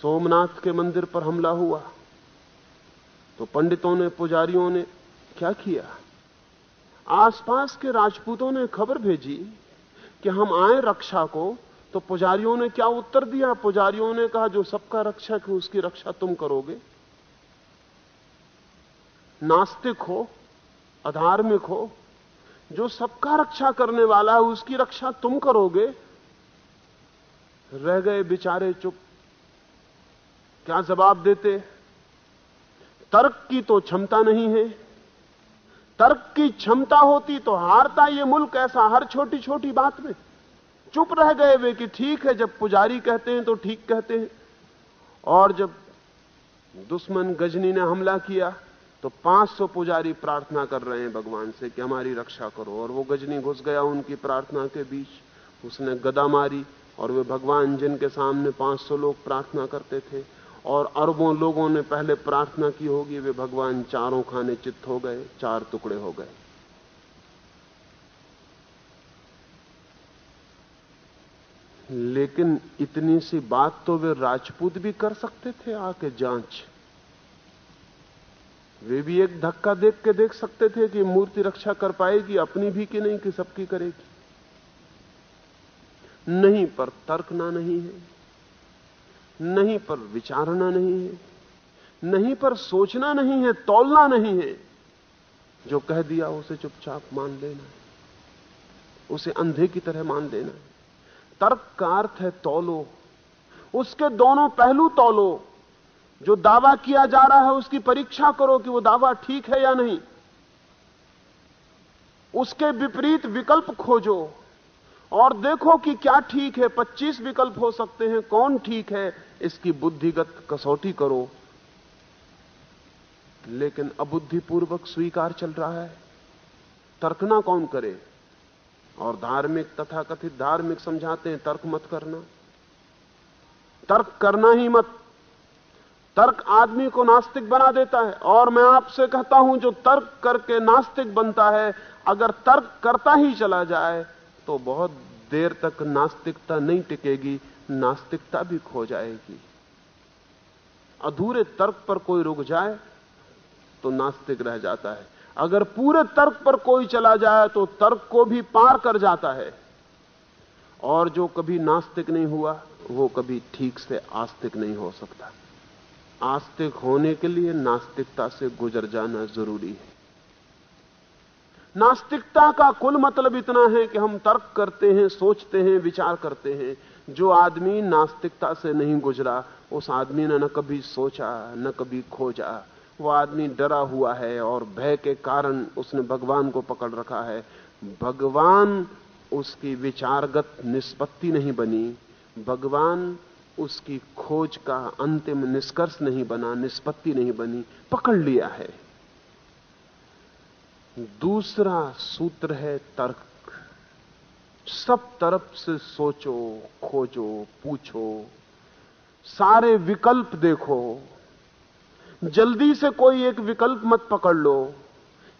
सोमनाथ के मंदिर पर हमला हुआ तो पंडितों ने, पुजारियों ने क्या किया? आसपास के राजपूतों ने खबर भेजी कि हम आए रक्षा को तो पुजारियों ने क्या उत्तर दिया? पुजारियों ने कहा, जो सबका रक्षक है, उसकी रक्षा तुम करोगे। नास्तिक हो, अधार्मिक हो जो सबका रक्षा करने वाला है, उसकी रक्षा तुम करोगे? रह गए बेचारे चुप। क्या जवाब देते? तर्क की तो क्षमता नहीं है। तर्क की क्षमता होती तो हारता ये मुल्क ऐसा हर छोटी छोटी बात में। चुप रह गए वे कि ठीक है, जब पुजारी कहते हैं तो ठीक कहते हैं। और जब दुश्मन गजनी ने हमला किया तो 500 पुजारी प्रार्थना कर रहे हैं भगवान से कि हमारी रक्षा करो। और वो गजनी घुस गया उनकी प्रार्थना के बीच। उसने गदा मारी और वे भगवान जिनके सामने 500 लोग प्रार्थना करते थे और अरबों लोगों ने पहले प्रार्थना की होगी, वे भगवान चारों खाने चित्त हो गए, चार टुकड़े हो गए। लेकिन इतनी सी बात तो वे राजपूत भी कर सकते थे आके जाँच। वे भी एक धक्का देख के देख सकते थे कि मूर्ति रक्षा कर पाएगी, अपनी भी कि नहीं कि सबकी करेगी। नहीं पर तर्कना नहीं है, नहीं पर विचारना नहीं है, नहीं पर सोचना नहीं है, तोलना नहीं है। जो कह दिया उसे चुपचाप मान लेना है, उसे अंधे की तरह मान लेना है। तर्क का अर्थ है तोलो, उसके दोनों पहलू तौलो। जो दावा किया जा रहा है उसकी परीक्षा करो कि वो दावा ठीक है या नहीं। उसके विपरीत विकल्प खोजो और देखो कि क्या ठीक है। 25 विकल्प हो सकते हैं। कौन ठीक है? इसकी बुद्धिगत कसौटी करो। लेकिन अबुद्धिपूर्वक स्वीकार चल रहा है। तर्कना कौन करे? और धार्मिक तथा कथित धार्मिक समझाते हैं, तर्क मत करना। तर्क करना ही मत। तर्क आदमी को नास्तिक बना देता है। और मैं आपसे कहता हूँ, जो तर्क करके नास्तिक बनता है, अगर तर्क करता ही चला जाए तो बहुत देर तक नास्तिकता नहीं टिकेगी, नास्तिकता भी खो जाएगी। अधूरे तर्क पर कोई रुक जाए तो नास्तिक रह जाता है। अगर पूरे तर्क पर कोई चला जाए तो तर्क को भी पार कर जाता है। और जो कभी नास्तिक नहीं हुआ, वो कभी ठीक से आस्तिक नहीं हो सकता। आस्तिक होने के लिए नास्तिकता से गुजर जाना ज़रूरी है। नास्तिकता का कुल मतलब इतना है कि हम तर्क करते हैं, सोचते हैं, विचार करते हैं। जो आदमी नास्तिकता से नहीं गुजरा, उस आदमी ने न कभी सोचा, न कभी खोजा। वो आदमी डरा हुआ है और भय के कारण उसने भगवान को पकड़ रखा है। भगवान उसकी विचारगत निष्पत्ति नहीं बनी। भगवान उसकी खोज का अंतिम निष्कर्ष नहीं बना, निष्पत्ति नहीं बनी, पकड़ लिया है। दूसरा सूत्र है तर्क। सब तरफ़ से सोचो, खोजो, पूछो, सारे विकल्प देखो। जल्दी से कोई एक विकल्प मत पकड़ लो,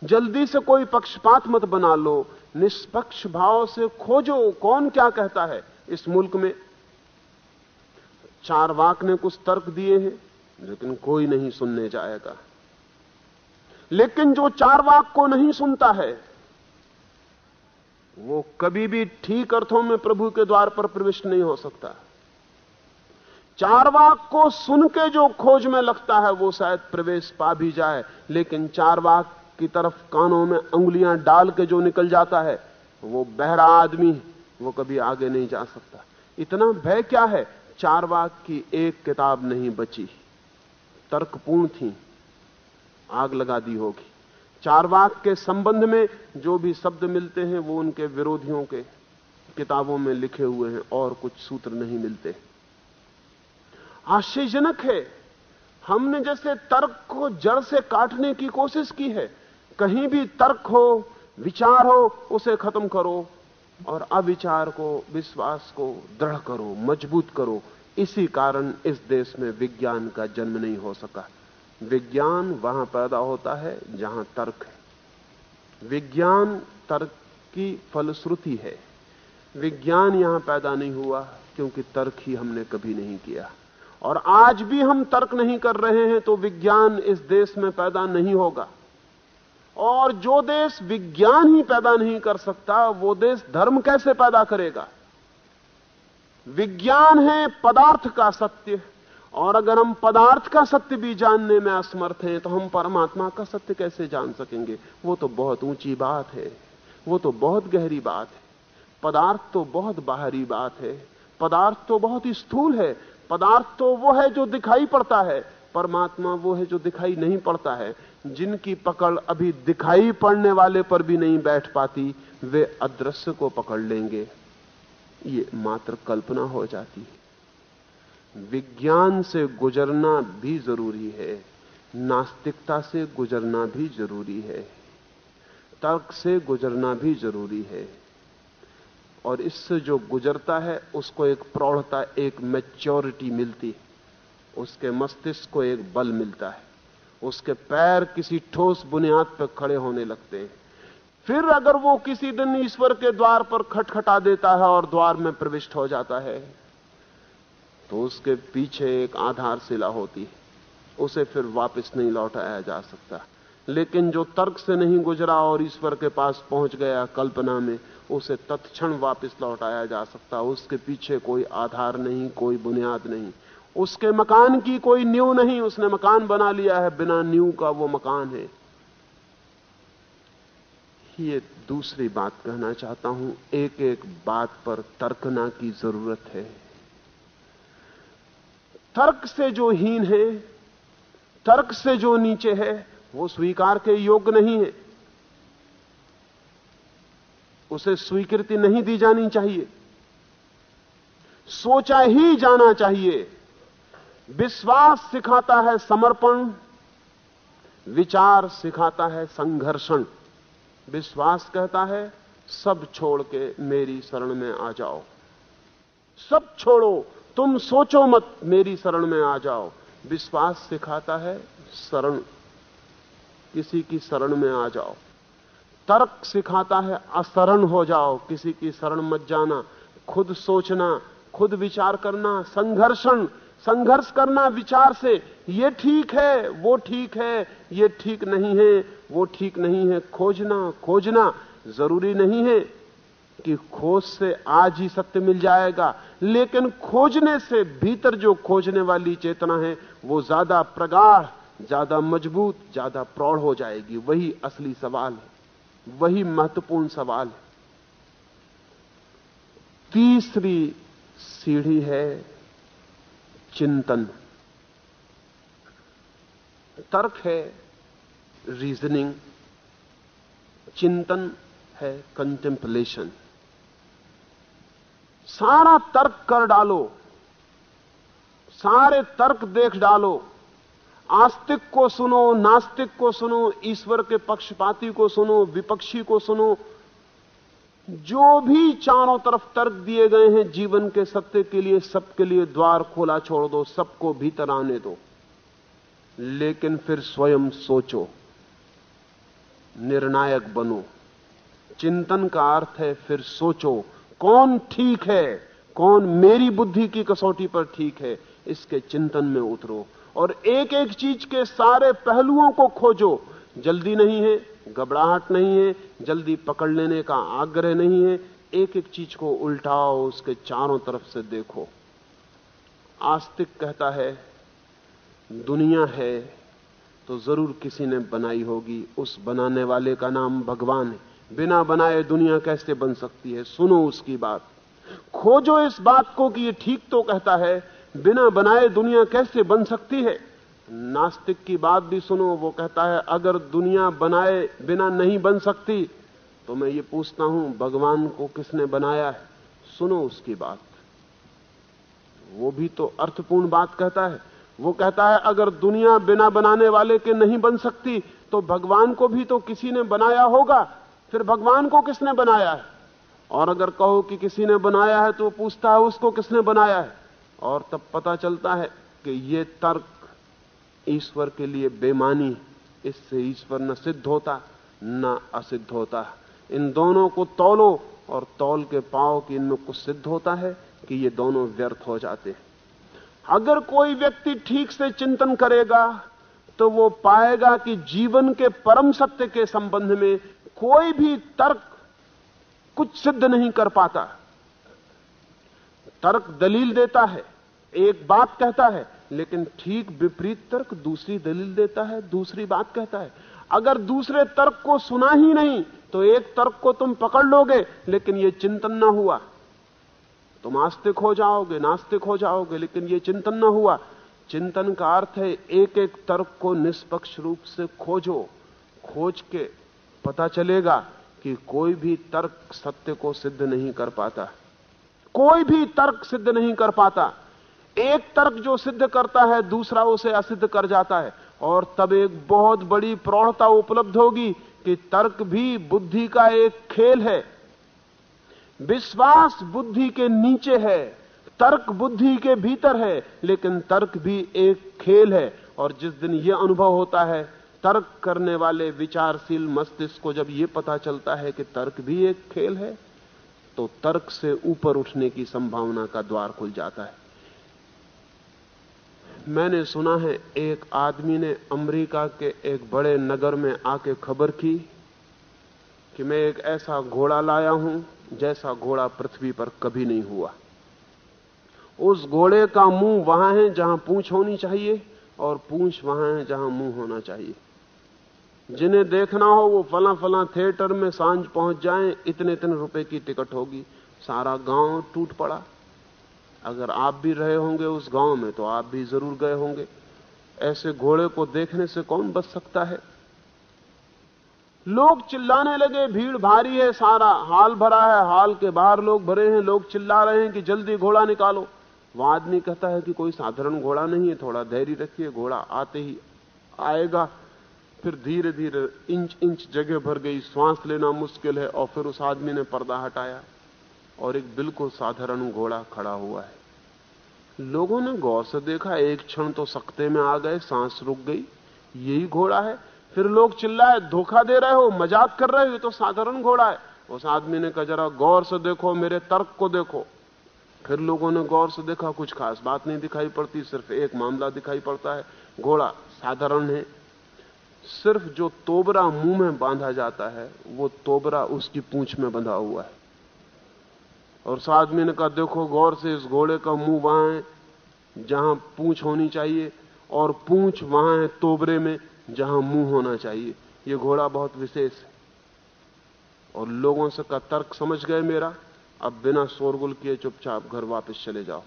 जल्दी से कोई पक्षपात मत बना लो, निष्पक्ष भाव से खोजो कौन क्या कहता है इस मुल्क में। चार वाक ने कुछ तर्क दिए हैं, लेकिन कोई नहीं सुनने जाएगा। लेकिन जो चार वाक को नहीं सुनता है, वो कभी भी ठीक अर्थों में प्रभु के द्वार पर प्रविष्ट नहीं हो सकता। चार वाक को सुन के जो खोज में लगता है, वो शायद प्रवेश पा भी जाए, लेकिन चार वाक की तरफ़ कानों में अंगुलियाँ डाल के जो निकल जाता है, वो बहरा आदमी, वो कभी आगे नहीं जा सकता। इतना भय क्या है? चार वाक की एक किताब नहीं बची। तर्कपूर्ण थी। आग लगा दी होगी। चार वाक के संबंध में जो भी शब्द मिलते हैं, वो उनके विरोधियों के किताबों में लिखे हुए हैं और कुछ सूत्र नहीं मिलते। आश्चर्यजनक है, हमने जैसे तर्क को जड़ से काटने की कोशिश की है। कहीं भी तर्क हो, विचार हो, उसे खत्म करो। और अविचार को, विश्वास को दृढ़ करो, मज़बूत करो। इसी कारण इस देश में विज्ञान का जन्म नहीं हो सका। विज्ञान वहाँ पैदा होता है जहाँ तर्क है। विज्ञान तर्क की फलश्रुति है। विज्ञान यहाँ पैदा नहीं हुआ क्योंकि तर्क ही हमने कभी नहीं किया। और आज भी हम तर्क नहीं कर रहे हैं तो विज्ञान इस देश में पैदा नहीं होगा। और जो देश विज्ञान ही पैदा नहीं कर सकता, वो देश धर्म कैसे पैदा करेगा? विज्ञान है पदार्थ का सत्य, और अगर हम पदार्थ का सत्य भी जानने में असमर्थ हैं तो हम परमात्मा का सत्य कैसे जान सकेंगे? वो तो बहुत ऊँची बात है, वो तो बहुत गहरी बात है। पदार्थ तो बहुत बाहरी बात है, पदार्थ तो बहुत स्थूल है, पदार्थ तो वो है जो दिखाई पड़ता है परमात्मा वो है जो दिखाई नहीं पड़ता है। जिनकी पकड़ अभी दिखाई पड़ने वाले पर भी नहीं बैठ पाती, वे अदृश्य को पकड़ लेंगे। ये मात्र कल्पना हो जाती है। विज्ञान से गुजरना भी ज़रूरी है। नास्तिकता से गुजरना भी ज़रूरी है। तर्क से गुजरना भी ज़रूरी है। और इससे जो गुजरता है, उसको एक प्रौढ़ता, एक मैच्योरिटी मिलती उसके मस्तिष्क को एक बल मिलता है। उसके पैर किसी ठोस बुनियाद पर खड़े होने लगते हैं। फिर अगर वो किसी दिन ईश्वर के द्वार पर खटखटा देता है और द्वार में प्रविष्ट हो जाता है तो उसके पीछे एक आधारशिला होती है। उसे फिर वापस नहीं लौटाया जा सकता। लेकिन जो तर्क से नहीं गुजरा और ईश्वर के पास पहुँच गया कल्पना में, उसे तत्क्षण वापस लौटाया जा सकता। उसके पीछे कोई आधार नहीं, कोई बुनियाद नहीं। उसके मकान की कोई न्यू नहीं, उसने मकान बना लिया है, बिना न्यू का वो मकान है। ये दूसरी बात कहना चाहता हूँ एक एक बात पर तर्कना की ज़रूरत है। तर्क से जो हीन है, तर्क से जो नीचे है, वो स्वीकार के योग्य नहीं है। उसे स्वीकृति नहीं दी जानी चाहिए। सोचा ही जाना चाहिए। विश्वास सिखाता है समर्पण, विचार सिखाता है संघर्षण। विश्वास कहता है, सब छोड़ के मेरी शरण में आ जाओ। सब छोड़ो, तुम सोचो मत, मेरी शरण में आ जाओ। विश्वास सिखाता है शरण, किसी की शरण में आ जाओ। तर्क सिखाता है असरण हो जाओ, किसी की शरण मत जाना। खुद सोचना, खुद विचार करना, संघर्षण संघर्ष करना विचार से, ये ठीक है, वो ठीक है, ये ठीक नहीं है, वो ठीक नहीं है, खोजना खोजना ज़रूरी नहीं है कि खोज से आज ही सत्य मिल जाएगा, लेकिन खोजने से भीतर जो खोजने वाली चेतना है, वो ज़्यादा प्रगाढ़, ज़्यादा मज़बूत, ज़्यादा प्रौढ़ हो जाएगी। वही असली सवाल है, वही महत्वपूर्ण सवाल है। तीसरी सीढ़ी है चिंतन। तर्क है रीजनिंग चिंतन है कंटेम्पलेशन सारा तर्क कर डालो, सारे तर्क देख डालो। आस्तिक को सुनो, नास्तिक को सुनो, ईश्वर के पक्षपाती को सुनो, विपक्षी को सुनो जो भी चारों तरफ़ तर्क दिए गए हैं, जीवन के सत्य के लिए, सबके लिए द्वार खोला छोड़ दो, सबको भीतर आने दो। लेकिन फिर स्वयं सोचो, निर्णायक बनो। चिंतन का अर्थ है फिर सोचो, कौन ठीक है, कौन मेरी बुद्धि की कसौटी पर ठीक है, इसके चिंतन में उतरो। और एक एक चीज़ के सारे पहलुओं को खोजो जल्दी नहीं है, घबराहट नहीं है, जल्दी पकड़ लेने का आग्रह नहीं है। एक एक चीज़ को उल्टाओ, उसके चारों तरफ़ से देखो। आस्तिक कहता है, दुनिया है तो ज़रूर किसी ने बनाई होगी। उस बनाने वाले का नाम भगवान है। बिना बनाए दुनिया कैसे बन सकती है? सुनो उसकी बात। खोजो इस बात को कि ये ठीक तो कहता है, बिना बनाए दुनिया कैसे बन सकती है? नास्तिक की बात भी सुनो, वो कहता है, अगर दुनिया बनाए बिना नहीं बन सकती तो मैं ये पूछता हूँ, भगवान को किसने बनाया है? सुनो उसकी बात. वो भी तो अर्थपूर्ण बात कहता है। वो कहता है, अगर दुनिया बिना बनाने वाले के नहीं बन सकती तो भगवान को भी तो किसी ने बनाया होगा। फिर भगवान को किसने बनाया है? और अगर कहो कि किसी ने बनाया है तो पूछता है, उसको किसने बनाया है? और तब पता चलता है कि ये तर्क ईश्वर के लिए बेमानी इससे ईश्वर न सिद्ध होता, न असिद्ध होता। इन दोनों को तौलो और तौल के पाओ कि इनमें कुछ सिद्ध होता है कि ये दोनों व्यर्थ हो जाते हैं। अगर कोई व्यक्ति ठीक से चिंतन करेगा तो वो पाएगा कि जीवन के परम सत्य के संबंध में कोई भी तर्क कुछ सिद्ध नहीं कर पाता। तर्क दलील देता है, एक बात कहता है लेकिन ठीक विपरीत तर्क दूसरी दलील देता है, दूसरी बात कहता है। अगर दूसरे तर्क को सुना ही नहीं तो एक तर्क को तुम पकड़ लोगे, लेकिन यह चिंतन ना हुआ। तुम आस्तिक हो जाओगे, नास्तिक हो जाओगे, लेकिन यह चिंतन ना हुआ। चिंतन का अर्थ है एक एक तर्क को निष्पक्ष रूप से खोजो। खोज के पता चलेगा कि कोई भी तर्क सत्य को सिद्ध नहीं कर पाता। कोई भी तर्क सिद्ध नहीं कर पाता। एक तर्क जो सिद्ध करता है, दूसरा उसे असिद्ध कर जाता है। और तब एक बहुत बड़ी प्रौढ़ता उपलब्ध होगी कि तर्क भी बुद्धि का एक खेल है। विश्वास बुद्धि के नीचे है, तर्क बुद्धि के भीतर है, लेकिन तर्क भी एक खेल है। और जिस दिन यह अनुभव होता है, तर्क करने वाले विचारशील मस्तिष्क को जब यह पता चलता है कि तर्क भी एक खेल है तो तर्क से ऊपर उठने की संभावना का द्वार खुल जाता है। मैंने सुना है, एक आदमी ने अमेरिका के एक बड़े नगर में आके खबर की कि मैं एक ऐसा घोड़ा लाया हूँ, जैसा घोड़ा पृथ्वी पर कभी नहीं हुआ। उस घोड़े का मुँह वहाँ है जहाँ पूंछ होनी चाहिए और पूंछ वहाँ है जहाँ मुँह होना चाहिए। जिन्हें देखना हो, वो फला फला थिएटर में साँझ पहुँच जाएँ इतने इतने रुपए की टिकट होगी। सारा गाँव टूट पड़ा। अगर आप भी रहे होंगे उस गाँव में तो आप भी ज़रूर गए होंगे। ऐसे घोड़े को देखने से कौन बच सकता है? लोग चिल्लाने लगे, भीड़ भारी है सारा, हाल भरा है, हाल के बाहर लोग भरे हैं, लोग चिल्ला रहे हैं कि जल्दी घोड़ा निकालो। वह आदमी कहता है कि कोई साधारण घोड़ा नहीं है, थोड़ा धैर्य रखिए, घोड़ा आते ही आएगा। फिर धीरे धीरे इंच इंच जगह भर गई, श्वास लेना मुश्किल है और फिर उस आदमी ने पर्दा हटाया। और एक बिल्कुल साधारण घोड़ा खड़ा हुआ है। लोगों ने गौर से देखा, एक क्षण तो सख्ते में आ गए, सांस रुक गई, यही घोड़ा है। फिर लोग चिल्लाए, धोखा दे रहे हो, मज़ाक कर रहे हो, ये तो साधारण घोड़ा है। उस आदमी ने कहा, जरा गौर से देखो, मेरे तर्क को देखो। फिर लोगों ने गौर से देखा, कुछ खास बात नहीं दिखाई पड़ती, सिर्फ़ एक मामला दिखाई पड़ता है। घोड़ा साधारण है। सिर्फ़ जो तोबरा मुँह में बांधा जाता है, वो तोबरा उसकी पूंछ में बंधा हुआ है। और उस आदमी ने कहा, देखो, गौर से इस घोड़े का मुँह वहाँ है, जहाँ पूछ होनी चाहिए, और पूछ वहाँ है तोबरे में, जहाँ मुँह होना चाहिए। ये घोड़ा बहुत विशेष है। और लोगों से का तर्क समझ गए मेरा? अब बिना शोरगुल किए चुपचाप घर वापस चले जाओ।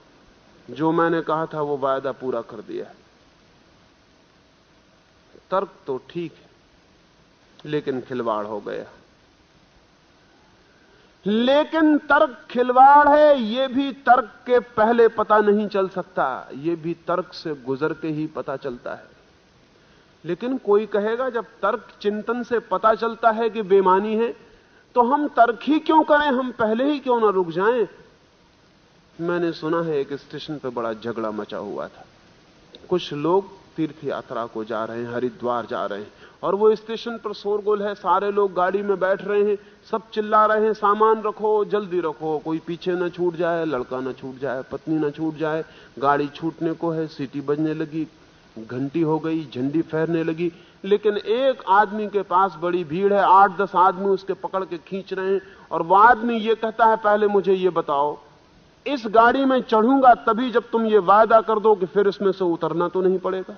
जो मैंने कहा था, वो वायदा पूरा कर दिया तर्क तो ठीक है, लेकिन खिलवाड़ हो गया। लेकिन तर्क खिलवाड़ है यह भी तर्क के पहले पता नहीं चल सकता। यह भी तर्क से गुजर के ही पता चलता है। लेकिन कोई कहेगा, जब तर्क चिंतन से पता चलता है कि बेमानी है तो हम तर्क ही क्यों करें? हम पहले ही क्यों ना रुक जाएँ? मैंने सुना है, एक स्टेशन पर बड़ा झगड़ा मचा हुआ था। कुछ लोग तीर्थ यात्रा को जा रहे हैं, हरिद्वार जा रहे हैं। और वो स्टेशन पर शोरगोल है, सारे लोग गाड़ी में बैठ रहे हैं, सब चिल्ला रहे हैं, सामान रखो, जल्दी रखो, कोई पीछे न छूट जाए, लड़का न छूट जाए, पत्नी न छूट जाए, गाड़ी छूटने को है, सीटी बजने लगी, घंटी हो गई, झंडी फहरने लगी, लेकिन एक आदमी के पास बड़ी भीड़ है, आठ दस आदमी उसके पकड़ के खींच रहे हैं, और वह आदमी ये कहता है, पहले मुझे ये बताओ, इस गाड़ी में चढ़ूँगा तभी जब तुम ये वायदा कर दो कि फिर इसमें से उतरना तो नहीं पड़ेगा।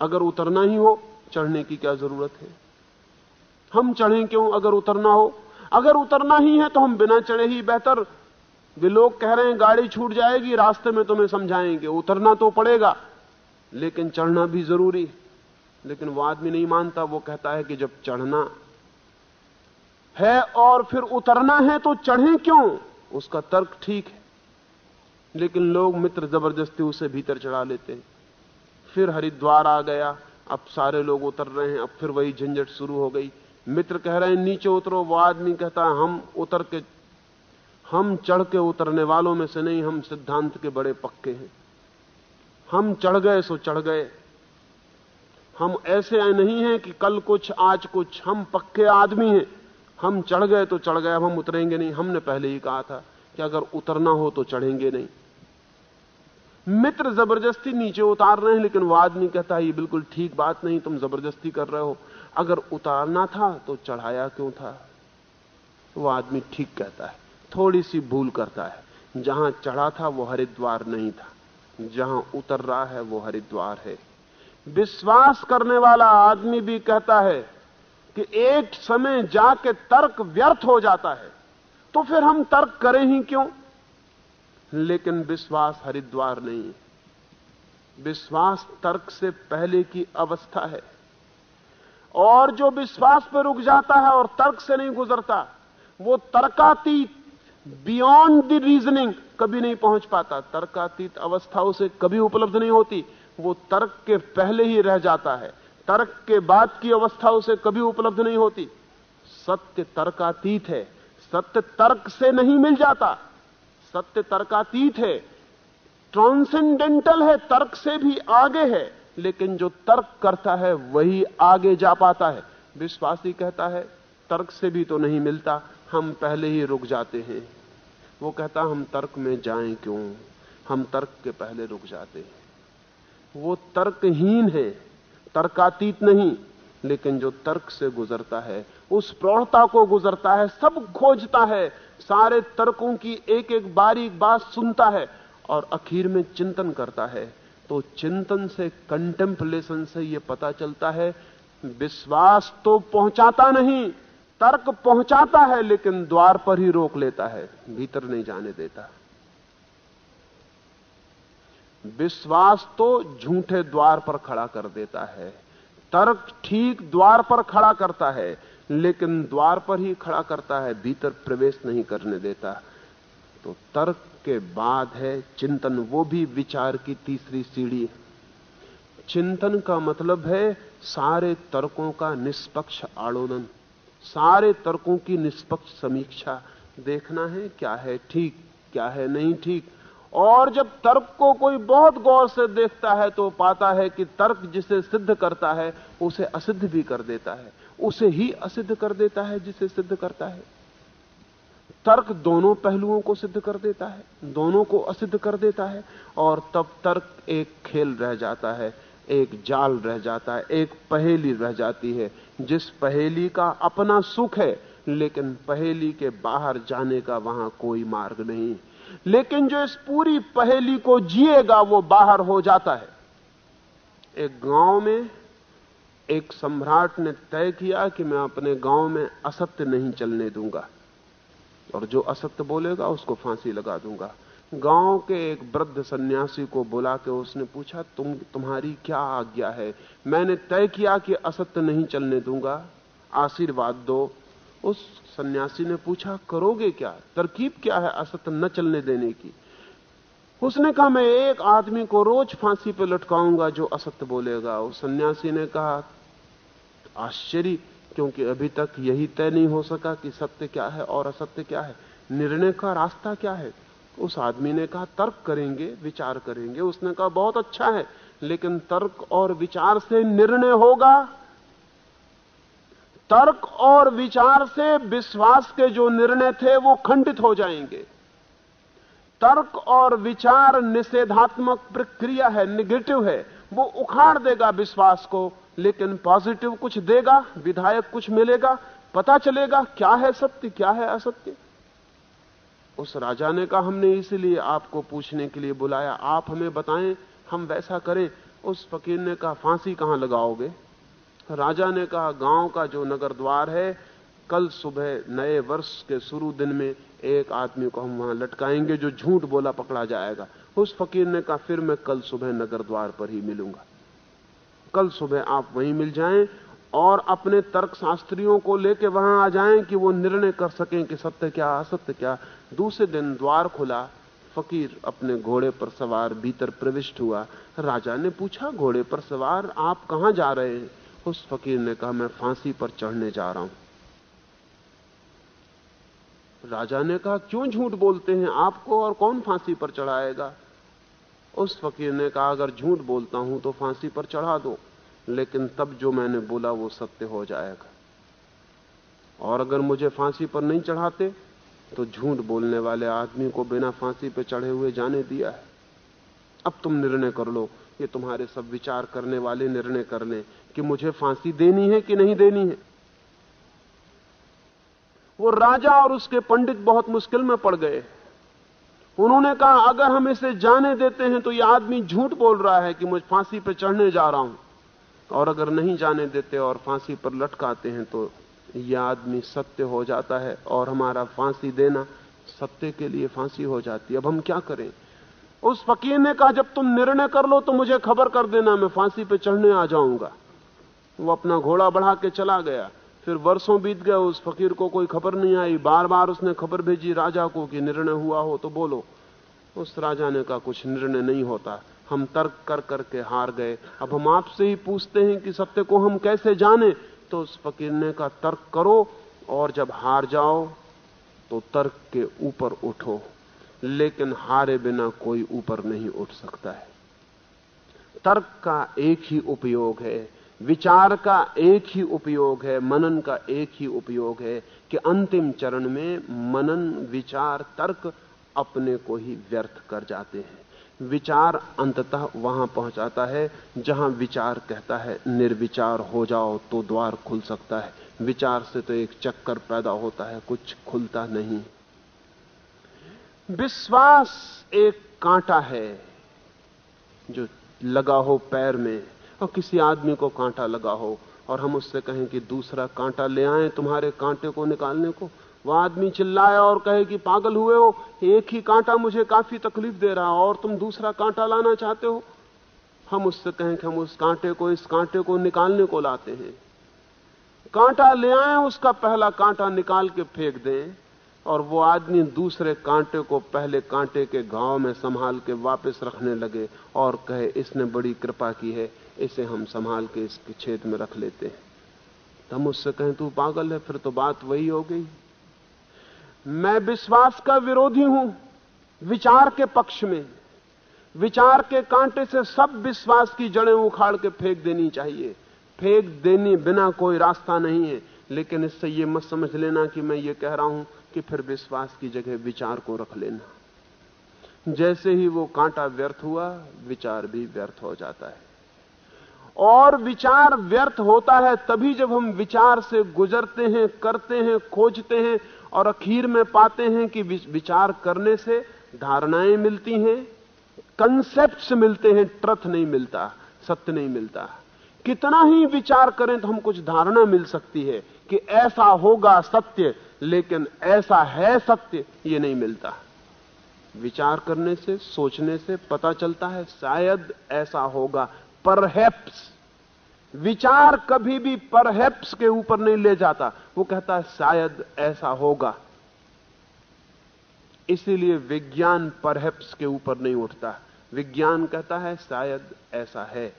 अगर उतरना ही हो, चढ़ने की क्या ज़रूरत है? हम चढ़ें क्यों अगर उतरना हो? अगर उतरना ही है तो हम बिना चढ़े ही बेहतर। वे लोग कह रहे हैं, गाड़ी छूट जाएगी, रास्ते में तुम्हें समझाएँगे। उतरना तो पड़ेगा, लेकिन चढ़ना भी ज़रूरी लेकिन वो आदमी नहीं मानता, वो कहता है कि जब चढ़ना है और फिर उतरना है तो चढ़े क्यों? उसका तर्क ठीक है। लेकिन लोग मित्र ज़बरदस्ती उसे भीतर चढ़ा लेते हैं। फिर हरिद्वार आ गया। अब सारे लोग उतर रहे हैं। अब फिर वही झंझट शुरू हो गई। मित्र कह रहे हैं, नीचे उतरो। वो आदमी कहता है, हम उतर के, हम चढ़ के उतरने वालों में से नहीं, हम सिद्धांत के बड़े पक्के हैं। हम चढ़ गए सो चढ़ गए। हम ऐसे नहीं हैं कि कल कुछ, आज कुछ। हम पक्के आदमी हैं। हम चढ़ गए तो चढ़ गए, अब हम उतरेंगे नहीं। हमने पहले ही कहा था कि अगर उतरना हो तो चढ़ेंगे नहीं। मित्र ज़बरदस्ती नीचे उतार रहे हैं, लेकिन वो आदमी कहता है, ये बिल्कुल ठीक बात नहीं, तुम ज़बरदस्ती कर रहे हो। अगर उतारना था तो चढ़ाया क्यों था? वो आदमी ठीक कहता है, थोड़ी सी भूल करता है। जहाँ चढ़ा था, वो हरिद्वार नहीं था। जहाँ उतर रहा है, वो हरिद्वार है। विश्वास करने वाला आदमी भी कहता है कि एक समय जाके तर्क व्यर्थ हो जाता है। तो फिर हम तर्क करें ही क्यों? लेकिन विश्वास हरिद्वार नहीं है। विश्वास तर्क से पहले की अवस्था है। और जो विश्वास पर रुक जाता है और तर्क से नहीं गुजरता, वो तर्कातीत बियॉन्ड द रीजनिंग कभी नहीं पहुँच पाता। तर्कातीत अवस्था उसे कभी उपलब्ध नहीं होती। वो तर्क के पहले ही रह जाता है। तर्क के बाद की अवस्था उसे कभी उपलब्ध नहीं होती। सत्य तर्कातीत है। सत्य तर्क से नहीं मिल जाता। सत्य तर्कातीत है। ट्रांसेंडेंटल है, तर्क से भी आगे है, लेकिन जो तर्क करता है, वही आगे जा पाता है। विश्वासी कहता है, तर्क से भी तो नहीं मिलता, हम पहले ही रुक जाते हैं। वो कहता, हम तर्क में जाएँ क्यों? हम तर्क के पहले रुक जाते हैं। वो तर्कहीन है, तर्कातीत नहीं लेकिन जो तर्क से गुजरता है, उस प्रौढ़ता को गुजरता है, सब खोजता है, सारे तर्कों की एक एक बारीक बात सुनता है और आखिर में चिंतन करता है। तो चिंतन से कंटेम्पलेशन से यह पता चलता है, विश्वास तो पहुंचाता नहीं, तर्क पहुंचाता है, लेकिन द्वार पर ही रोक लेता है, भीतर नहीं जाने देता। विश्वास तो झूठे द्वार पर खड़ा कर देता है। तर्क ठीक द्वार पर खड़ा करता है, लेकिन द्वार पर ही खड़ा करता है, भीतर प्रवेश नहीं करने देता। तो तर्क के बाद है चिंतन, वो भी विचार की तीसरी सीढ़ी चिंतन का मतलब है सारे तर्कों का निष्पक्ष आलोलन सारे तर्कों की निष्पक्ष समीक्षा। देखना है क्या है ठीक, क्या है नहीं ठीक और जब तर्क को कोई बहुत गौर से देखता है तो पाता है कि तर्क जिसे सिद्ध करता है, उसे असिद्ध भी कर देता है। उसे ही असिद्ध कर देता है जिसे सिद्ध करता है। तर्क दोनों पहलुओं को सिद्ध कर देता है, दोनों को असिद्ध कर देता है, और तब तर्क एक खेल रह जाता है, एक जाल रह जाता है, एक पहेली रह जाती है। जिस पहेली का अपना सुख है, लेकिन पहेली के बाहर जाने का वहाँ कोई मार्ग नहीं। लेकिन जो इस पूरी पहेली को जिएगा, वो बाहर हो जाता है। एक गाँव में एक सम्राट ने तय किया कि मैं अपने गाँव में असत्य नहीं चलने दूँगा। और जो असत्य बोलेगा, उसको फांसी लगा दूँगा। गाँव के एक वृद्ध सन्यासी को बुला के उसने पूछा, तुम, तुम्हारी क्या आज्ञा है? मैंने तय किया कि असत्य नहीं चलने दूँगा। आशीर्वाद दो। उस सन्यासी ने पूछा, करोगे क्या? तरकीब क्या है असत्य न चलने देने की? उसने कहा, मैं एक आदमी को रोज फांसी पर लटकाऊँगा जो असत्य बोलेगा। उस सन्यासी ने कहा, आश्चर्य, क्योंकि अभी तक यही तय नहीं हो सका कि सत्य क्या है और असत्य क्या है। निर्णय का रास्ता क्या है? उस आदमी ने कहा, तर्क करेंगे, विचार करेंगे। उसने कहा, बहुत अच्छा है, लेकिन तर्क और विचार से निर्णय होगा तर्क और विचार से विश्वास के जो निर्णय थे वो खंडित हो जाएँगे। तर्क और विचार निषेधात्मक प्रक्रिया है, निगेटिव है, वो उखाड़ देगा विश्वास को, लेकिन पॉजिटिव कुछ देगा, विधायक कुछ मिलेगा, पता चलेगा क्या है सत्य, क्या है असत्य। उस राजा ने कहा, हमने इसलिए आपको पूछने के लिए बुलाया, आप हमें बताएँ, हम वैसा करें। उस फकीर ने कहा, फांसी कहाँ लगाओगे? राजा ने कहा, गाँव का जो नगर द्वार है, कल सुबह नए वर्ष के शुरू दिन में एक आदमी को हम वहाँ लटकाएँगे जो झूठ बोला पकड़ा जाएगा। उस फकीर ने कहा, फिर मैं कल सुबह नगर द्वार पर ही मिलूँगा। कल सुबह आप वहीं मिल जाएँ और अपने तर्क शास्त्रियों को लेके वहाँ आ जाएँ कि वो निर्णय कर सकें कि सत्य क्या, असत्य क्या। दूसरे दिन द्वार खुला, फकीर अपने घोड़े पर सवार भीतर प्रविष्ट हुआ। राजा ने पूछा, घोड़े पर सवार आप कहाँ जा रहे हैं? उस फकीर ने कहा, मैं फांसी पर चढ़ने जा रहा हूँ। राजा ने कहा, क्यों झूठ बोलते हैं? आपको और कौन फांसी पर चढ़ाएगा? उस फकीर ने कहा, अगर झूठ बोलता हूँ तो फांसी पर चढ़ा दो, लेकिन तब जो मैंने बोला वो सत्य हो जाएगा। और अगर मुझे फांसी पर नहीं चढ़ाते तो झूठ बोलने वाले आदमी को बिना फांसी पर चढ़े हुए जाने दिया है। अब तुम निर्णय कर लो ये तुम्हारे सब विचार करने वाले निर्णय कर लें कि मुझे फांसी देनी है कि नहीं देनी है? वो राजा और उसके पंडित बहुत मुश्किल में पड़ गए। उन्होंने कहा, अगर हम इसे जाने देते हैं तो यह आदमी झूठ बोल रहा है कि मुझे फांसी पर चढ़ने जा रहा हूँ। और अगर नहीं जाने देते और फांसी पर लटकाते हैं तो यह आदमी सत्य हो जाता है और हमारा फांसी देना सत्य के लिए फांसी हो जाती है। अब हम क्या करें? उस फकीर ने कहा, जब तुम निर्णय कर लो तो मुझे खबर कर देना, मैं फांसी पे चढ़ने आ जाऊँगा। वो अपना घोड़ा बढ़ा के चला गया। फिर वर्षों बीत गए, उस फकीर को कोई खबर नहीं आई। बार बार उसने खबर भेजी राजा को कि निर्णय हुआ हो तो बोलो। उस राजा ने कहा, कुछ निर्णय नहीं होता। हम तर्क कर करके हार गए। अब हम आपसे ही पूछते हैं कि सत्य को हम कैसे जाने? तो उस फकीर ने कहा, तर्क करो और जब हार जाओ तो तर्क के ऊपर उठो। लेकिन हारे बिना कोई ऊपर नहीं उठ सकता है। तर्क का एक ही उपयोग है, विचार का एक ही उपयोग है, मनन का एक ही उपयोग है कि अंतिम चरण में मनन, विचार, तर्क अपने को ही व्यर्थ कर जाते हैं। विचार अंततः वहाँ पहुंचाता है, जहाँ विचार कहता है, निर्विचार हो जाओ तो द्वार खुल सकता है। विचार से तो एक चक्कर पैदा होता है, कुछ खुलता नहीं। विश्वास एक कांटा है जो लगा हो पैर में, और किसी आदमी को कांटा लगा हो, और हम उससे कहें कि दूसरा कांटा ले आए तुम्हारे कांटे को निकालने को। वह आदमी चिल्लाए और कहे कि पागल हुए हो, एक ही कांटा मुझे काफ़ी तकलीफ़ दे रहा, और तुम दूसरा कांटा लाना चाहते हो? हम उससे कहें कि हम उस कांटे को, इस कांटे को निकालने को लाते हैं। कांटा ले आए, उसका पहला कांटा निकाल के फेंक दें। और वो आदमी दूसरे कांटे को पहले कांटे के घाव में संभाल के वापस रखने लगे और कहे, इसने बड़ी कृपा की है, इसे हम संभाल के इसके छेद में रख लेते हैं। हम उससे कहें, तू पागल है, फिर तो बात वही हो गई। मैं विश्वास का विरोधी हूँ, विचार के पक्ष में। विचार के कांटे से सब विश्वास की जड़ें उखाड़ के फेंक देनी चाहिए। फेंक देने बिना कोई रास्ता नहीं है, लेकिन इससे यह मत समझ लेना कि मैं ये कह रहा हूँ कि फिर विश्वास की जगह विचार को रख लेना। जैसे ही वो कांटा व्यर्थ हुआ, विचार भी व्यर्थ हो जाता है। और विचार व्यर्थ होता है तभी जब हम विचार से गुजरते हैं, करते हैं, खोजते हैं और अखीर में पाते हैं कि विचार करने से धारणाएँ मिलती हैं कंसेप्ट मिलते हैं, ट्रथ नहीं मिलता, सत्य नहीं मिलता। कितना ही विचार करें तो हम कुछ धारणा मिल सकती है कि ऐसा होगा सत्य लेकिन ऐसा है सत्य, ये नहीं मिलता। विचार करने से, सोचने से पता चलता है, शायद ऐसा होगा। परहैप्स। विचार कभी भी परहैप्स के ऊपर नहीं ले जाता। वो कहता है, शायद ऐसा होगा। इसीलिए विज्ञान परहैप्स के ऊपर नहीं उठता। विज्ञान कहता है, शायद ऐसा है।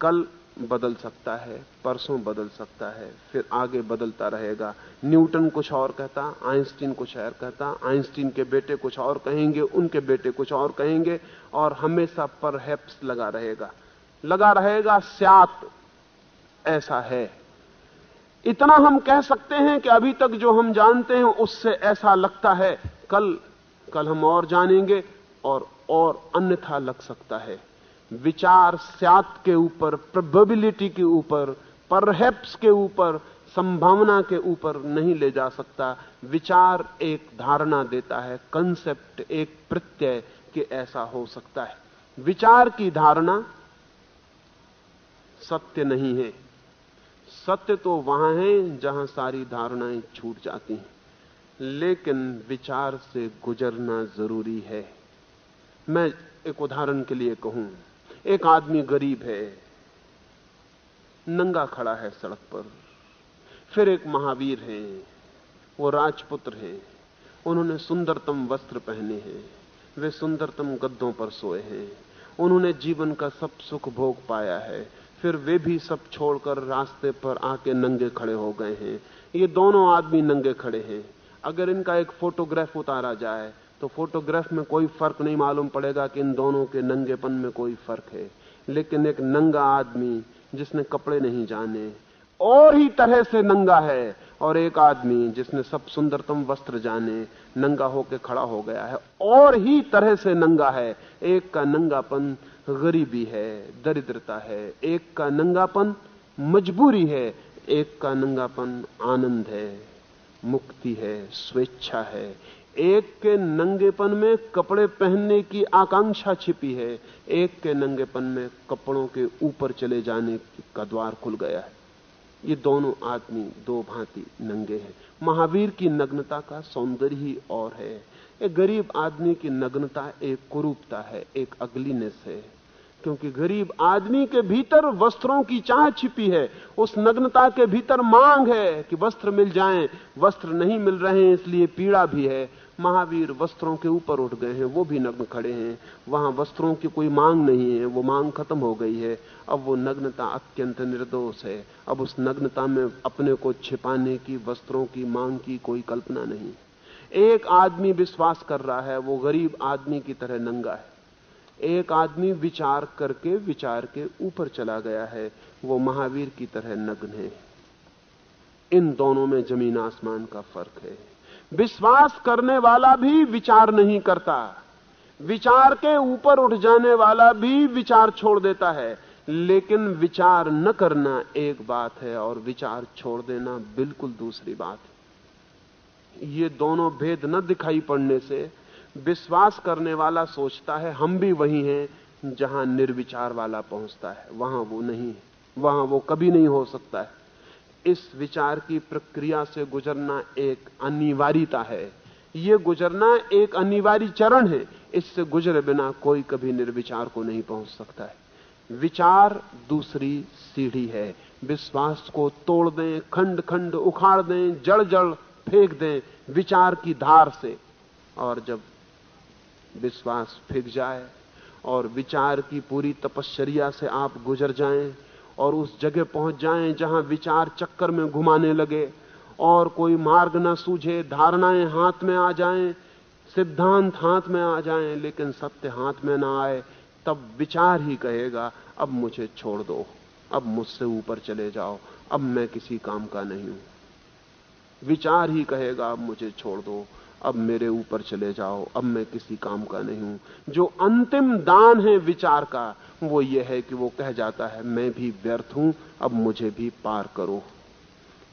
कल बदल सकता है, परसों बदल सकता है, फिर आगे बदलता रहेगा। न्यूटन कुछ और कहता, आइंस्टीन कुछ और कहता, आइंस्टीन के बेटे कुछ और कहेंगे, उनके बेटे कुछ और कहेंगे, और हमेशा पर लगा रहेगा। लगा रहेगा, स्यात, ऐसा है। इतना हम कह सकते हैं कि अभी तक जो हम जानते हैं, उससे ऐसा लगता है। कल कल हम और जानेंगे, और और अन्यथा लग सकता है। विचार स्यात के ऊपर प्रोबेबिलिटी के ऊपर परहैप्स के ऊपर, संभावना के ऊपर नहीं ले जा सकता। विचार एक धारणा देता है कंसेप्ट एक प्रत्यय कि ऐसा हो सकता है। विचार की धारणा सत्य नहीं है। सत्य तो वहाँ है जहाँ सारी धारणाएँ छूट जाती हैं। लेकिन विचार से गुजरना ज़रूरी है। मैं एक उदाहरण के लिए कहूँ। एक आदमी गरीब है, नंगा खड़ा है सड़क पर। फिर एक महावीर है, वो राजपुत्र हैं। उन्होंने सुंदरतम वस्त्र पहने हैं, वे सुंदरतम गद्दों पर सोए हैं। उन्होंने जीवन का सब सुख भोग पाया है, फिर वे भी सब छोड़कर रास्ते पर आके नंगे खड़े हो गए हैं। ये दोनों आदमी नंगे खड़े हैं। अगर इनका एक फोटोग्राफ उतारा जाए तो फोटोग्राफ में कोई फ़र्क नहीं मालूम पड़ेगा कि इन दोनों के नंगेपन में कोई फ़र्क है। लेकिन एक नंगा आदमी जिसने कपड़े नहीं जाने, और ही तरह से नंगा है, और एक आदमी जिसने सब सुंदरतम वस्त्र जाने, नंगा होकर खड़ा हो गया है, और ही तरह से नंगा है। एक का नंगापन गरीबी है, दरिद्रता है। एक का नंगापन मजबूरी है। एक का नंगापन आनंद है, मुक्ति है, स्वेच्छा है। एक के नंगेपन में कपड़े पहनने की आकांक्षा छिपी है। एक के नंगेपन में कपड़ों के ऊपर चले जाने का द्वार खुल गया है। ये दोनों आदमी, दो भांति नंगे हैं। महावीर की नग्नता का सौंदर्य ही और है। एक गरीब आदमी की नग्नता एक कुरूपता है, एक अगलीनेस है। क्योंकि गरीब आदमी के भीतर वस्त्रों की चाह छिपी है। उस नग्नता के भीतर मांग है कि वस्त्र मिल जाएँ। वस्त्र नहीं मिल रहे हैं, इसलिए पीड़ा भी है। महावीर वस्त्रों के ऊपर उठ गए हैं, वो भी नग्न खड़े हैं। वहाँ वस्त्रों की कोई मांग नहीं है, वो मांग खत्म हो गई है। अब वो नग्नता अत्यंत निर्दोष है। अब उस नग्नता में अपने को छिपाने की, वस्त्रों की मांग की कोई कल्पना नहीं। एक आदमी विश्वास कर रहा है, वो गरीब आदमी की तरह नंगा है। एक आदमी विचार करके, विचार के ऊपर चला गया है। वो महावीर की तरह नग्न है। इन दोनों में ज़मीन आसमान का फ़र्क है। विश्वास करने वाला भी विचार नहीं करता। विचार के ऊपर उठ जाने वाला भी विचार छोड़ देता है। लेकिन विचार न करना एक बात है और विचार छोड़ देना बिल्कुल दूसरी बात है। ये दोनों भेद न दिखाई पड़ने से विश्वास करने वाला सोचता है, हम भी वही हैं जहाँ निर्विचार वाला पहुँचता है, वहाँ वो नहीं है, वहाँ वो कभी नहीं हो सकता है। इस विचार की प्रक्रिया से गुजरना एक अनिवार्यता है। ये गुजरना एक अनिवार्य चरण है। इससे गुजरे बिना कोई कभी निर्विचार को नहीं पहुँच सकता है। विचार दूसरी सीढ़ी है। विश्वास को तोड़ दें, खंड खंड उखाड़ दें, जड़ जड़ फेंक दें विचार की धार से। और जब विश्वास फेंक जाए और विचार की पूरी तपश्चर्या से आप गुजर जाएँ और उस जगह पहुँच जाएँ जहाँ विचार चक्कर में घुमाने लगे और कोई मार्ग न सूझे, धारणाएँ हाथ में आ जाएँ, सिद्धांत हाथ में आ जाएँ, लेकिन सत्य हाथ में ना आए, तब विचार ही कहेगा, अब मुझे छोड़ दो, अब मुझसे ऊपर चले जाओ, अब मैं किसी काम का नहीं हूँ। विचार ही कहेगा, अब मुझे छोड़ दो अब मेरे ऊपर चले जाओ, अब मैं किसी काम का नहीं हूँ। जो अंतिम दान है विचार का, वो ये है कि वो कह जाता है, मैं भी व्यर्थ हूँ, अब मुझे भी पार करो।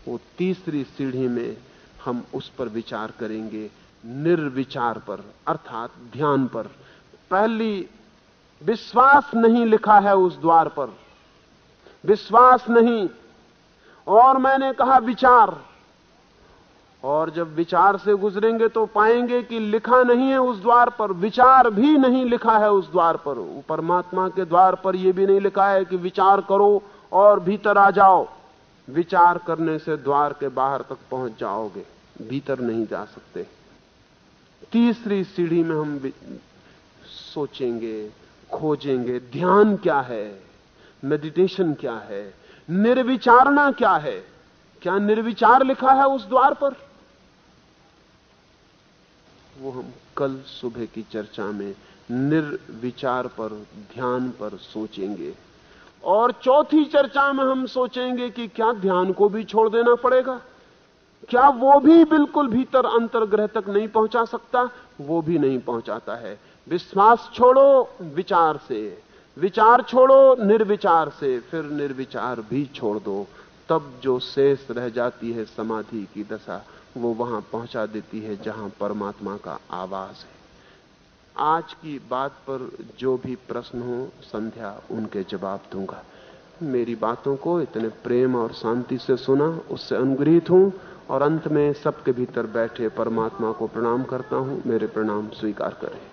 वो तीसरी सीढ़ी में हम उस पर विचार करेंगे, निर्विचार पर, अर्थात ध्यान पर। पहली, विश्वास नहीं लिखा है उस द्वार पर। विश्वास नहीं। और मैंने कहा विचार। और जब विचार से गुजरेंगे तो पाएँगे कि लिखा नहीं है उस द्वार पर, विचार भी नहीं लिखा है उस द्वार पर। परमात्मा के द्वार पर यह भी नहीं लिखा है कि विचार करो और भीतर आ जाओ। विचार करने से द्वार के बाहर तक पहुँच जाओगे, भीतर नहीं जा सकते। तीसरी सीढ़ी में हम सोचेंगे, खोजेंगे, ध्यान क्या है मेडिटेशन क्या है निर्विचारना क्या है? क्या निर्विचार लिखा है उस द्वार पर? वो हम कल सुबह की चर्चा में निर्विचार पर, ध्यान पर सोचेंगे। और चौथी चर्चा में हम सोचेंगे कि क्या ध्यान को भी छोड़ देना पड़ेगा? क्या वो भी बिल्कुल भीतर अंतर्ग्रह तक नहीं पहुँचा सकता? वो भी नहीं पहुंचाता है। विश्वास छोड़ो विचार से। विचार छोड़ो निर्विचार से। फिर निर्विचार भी छोड़ दो। तब जो शेष रह जाती है समाधि की दशा वो वहाँ पहुँचा देती है जहाँ परमात्मा का आवाज़ है। आज की बात पर जो भी प्रश्न हो, संध्या उनके जवाब दूँगा। मेरी बातों को इतने प्रेम और शांति से सुना, उससे अनुग्रहित हूँ और अंत में सबके भीतर बैठे परमात्मा को प्रणाम करता हूँ। मेरे प्रणाम स्वीकार करें।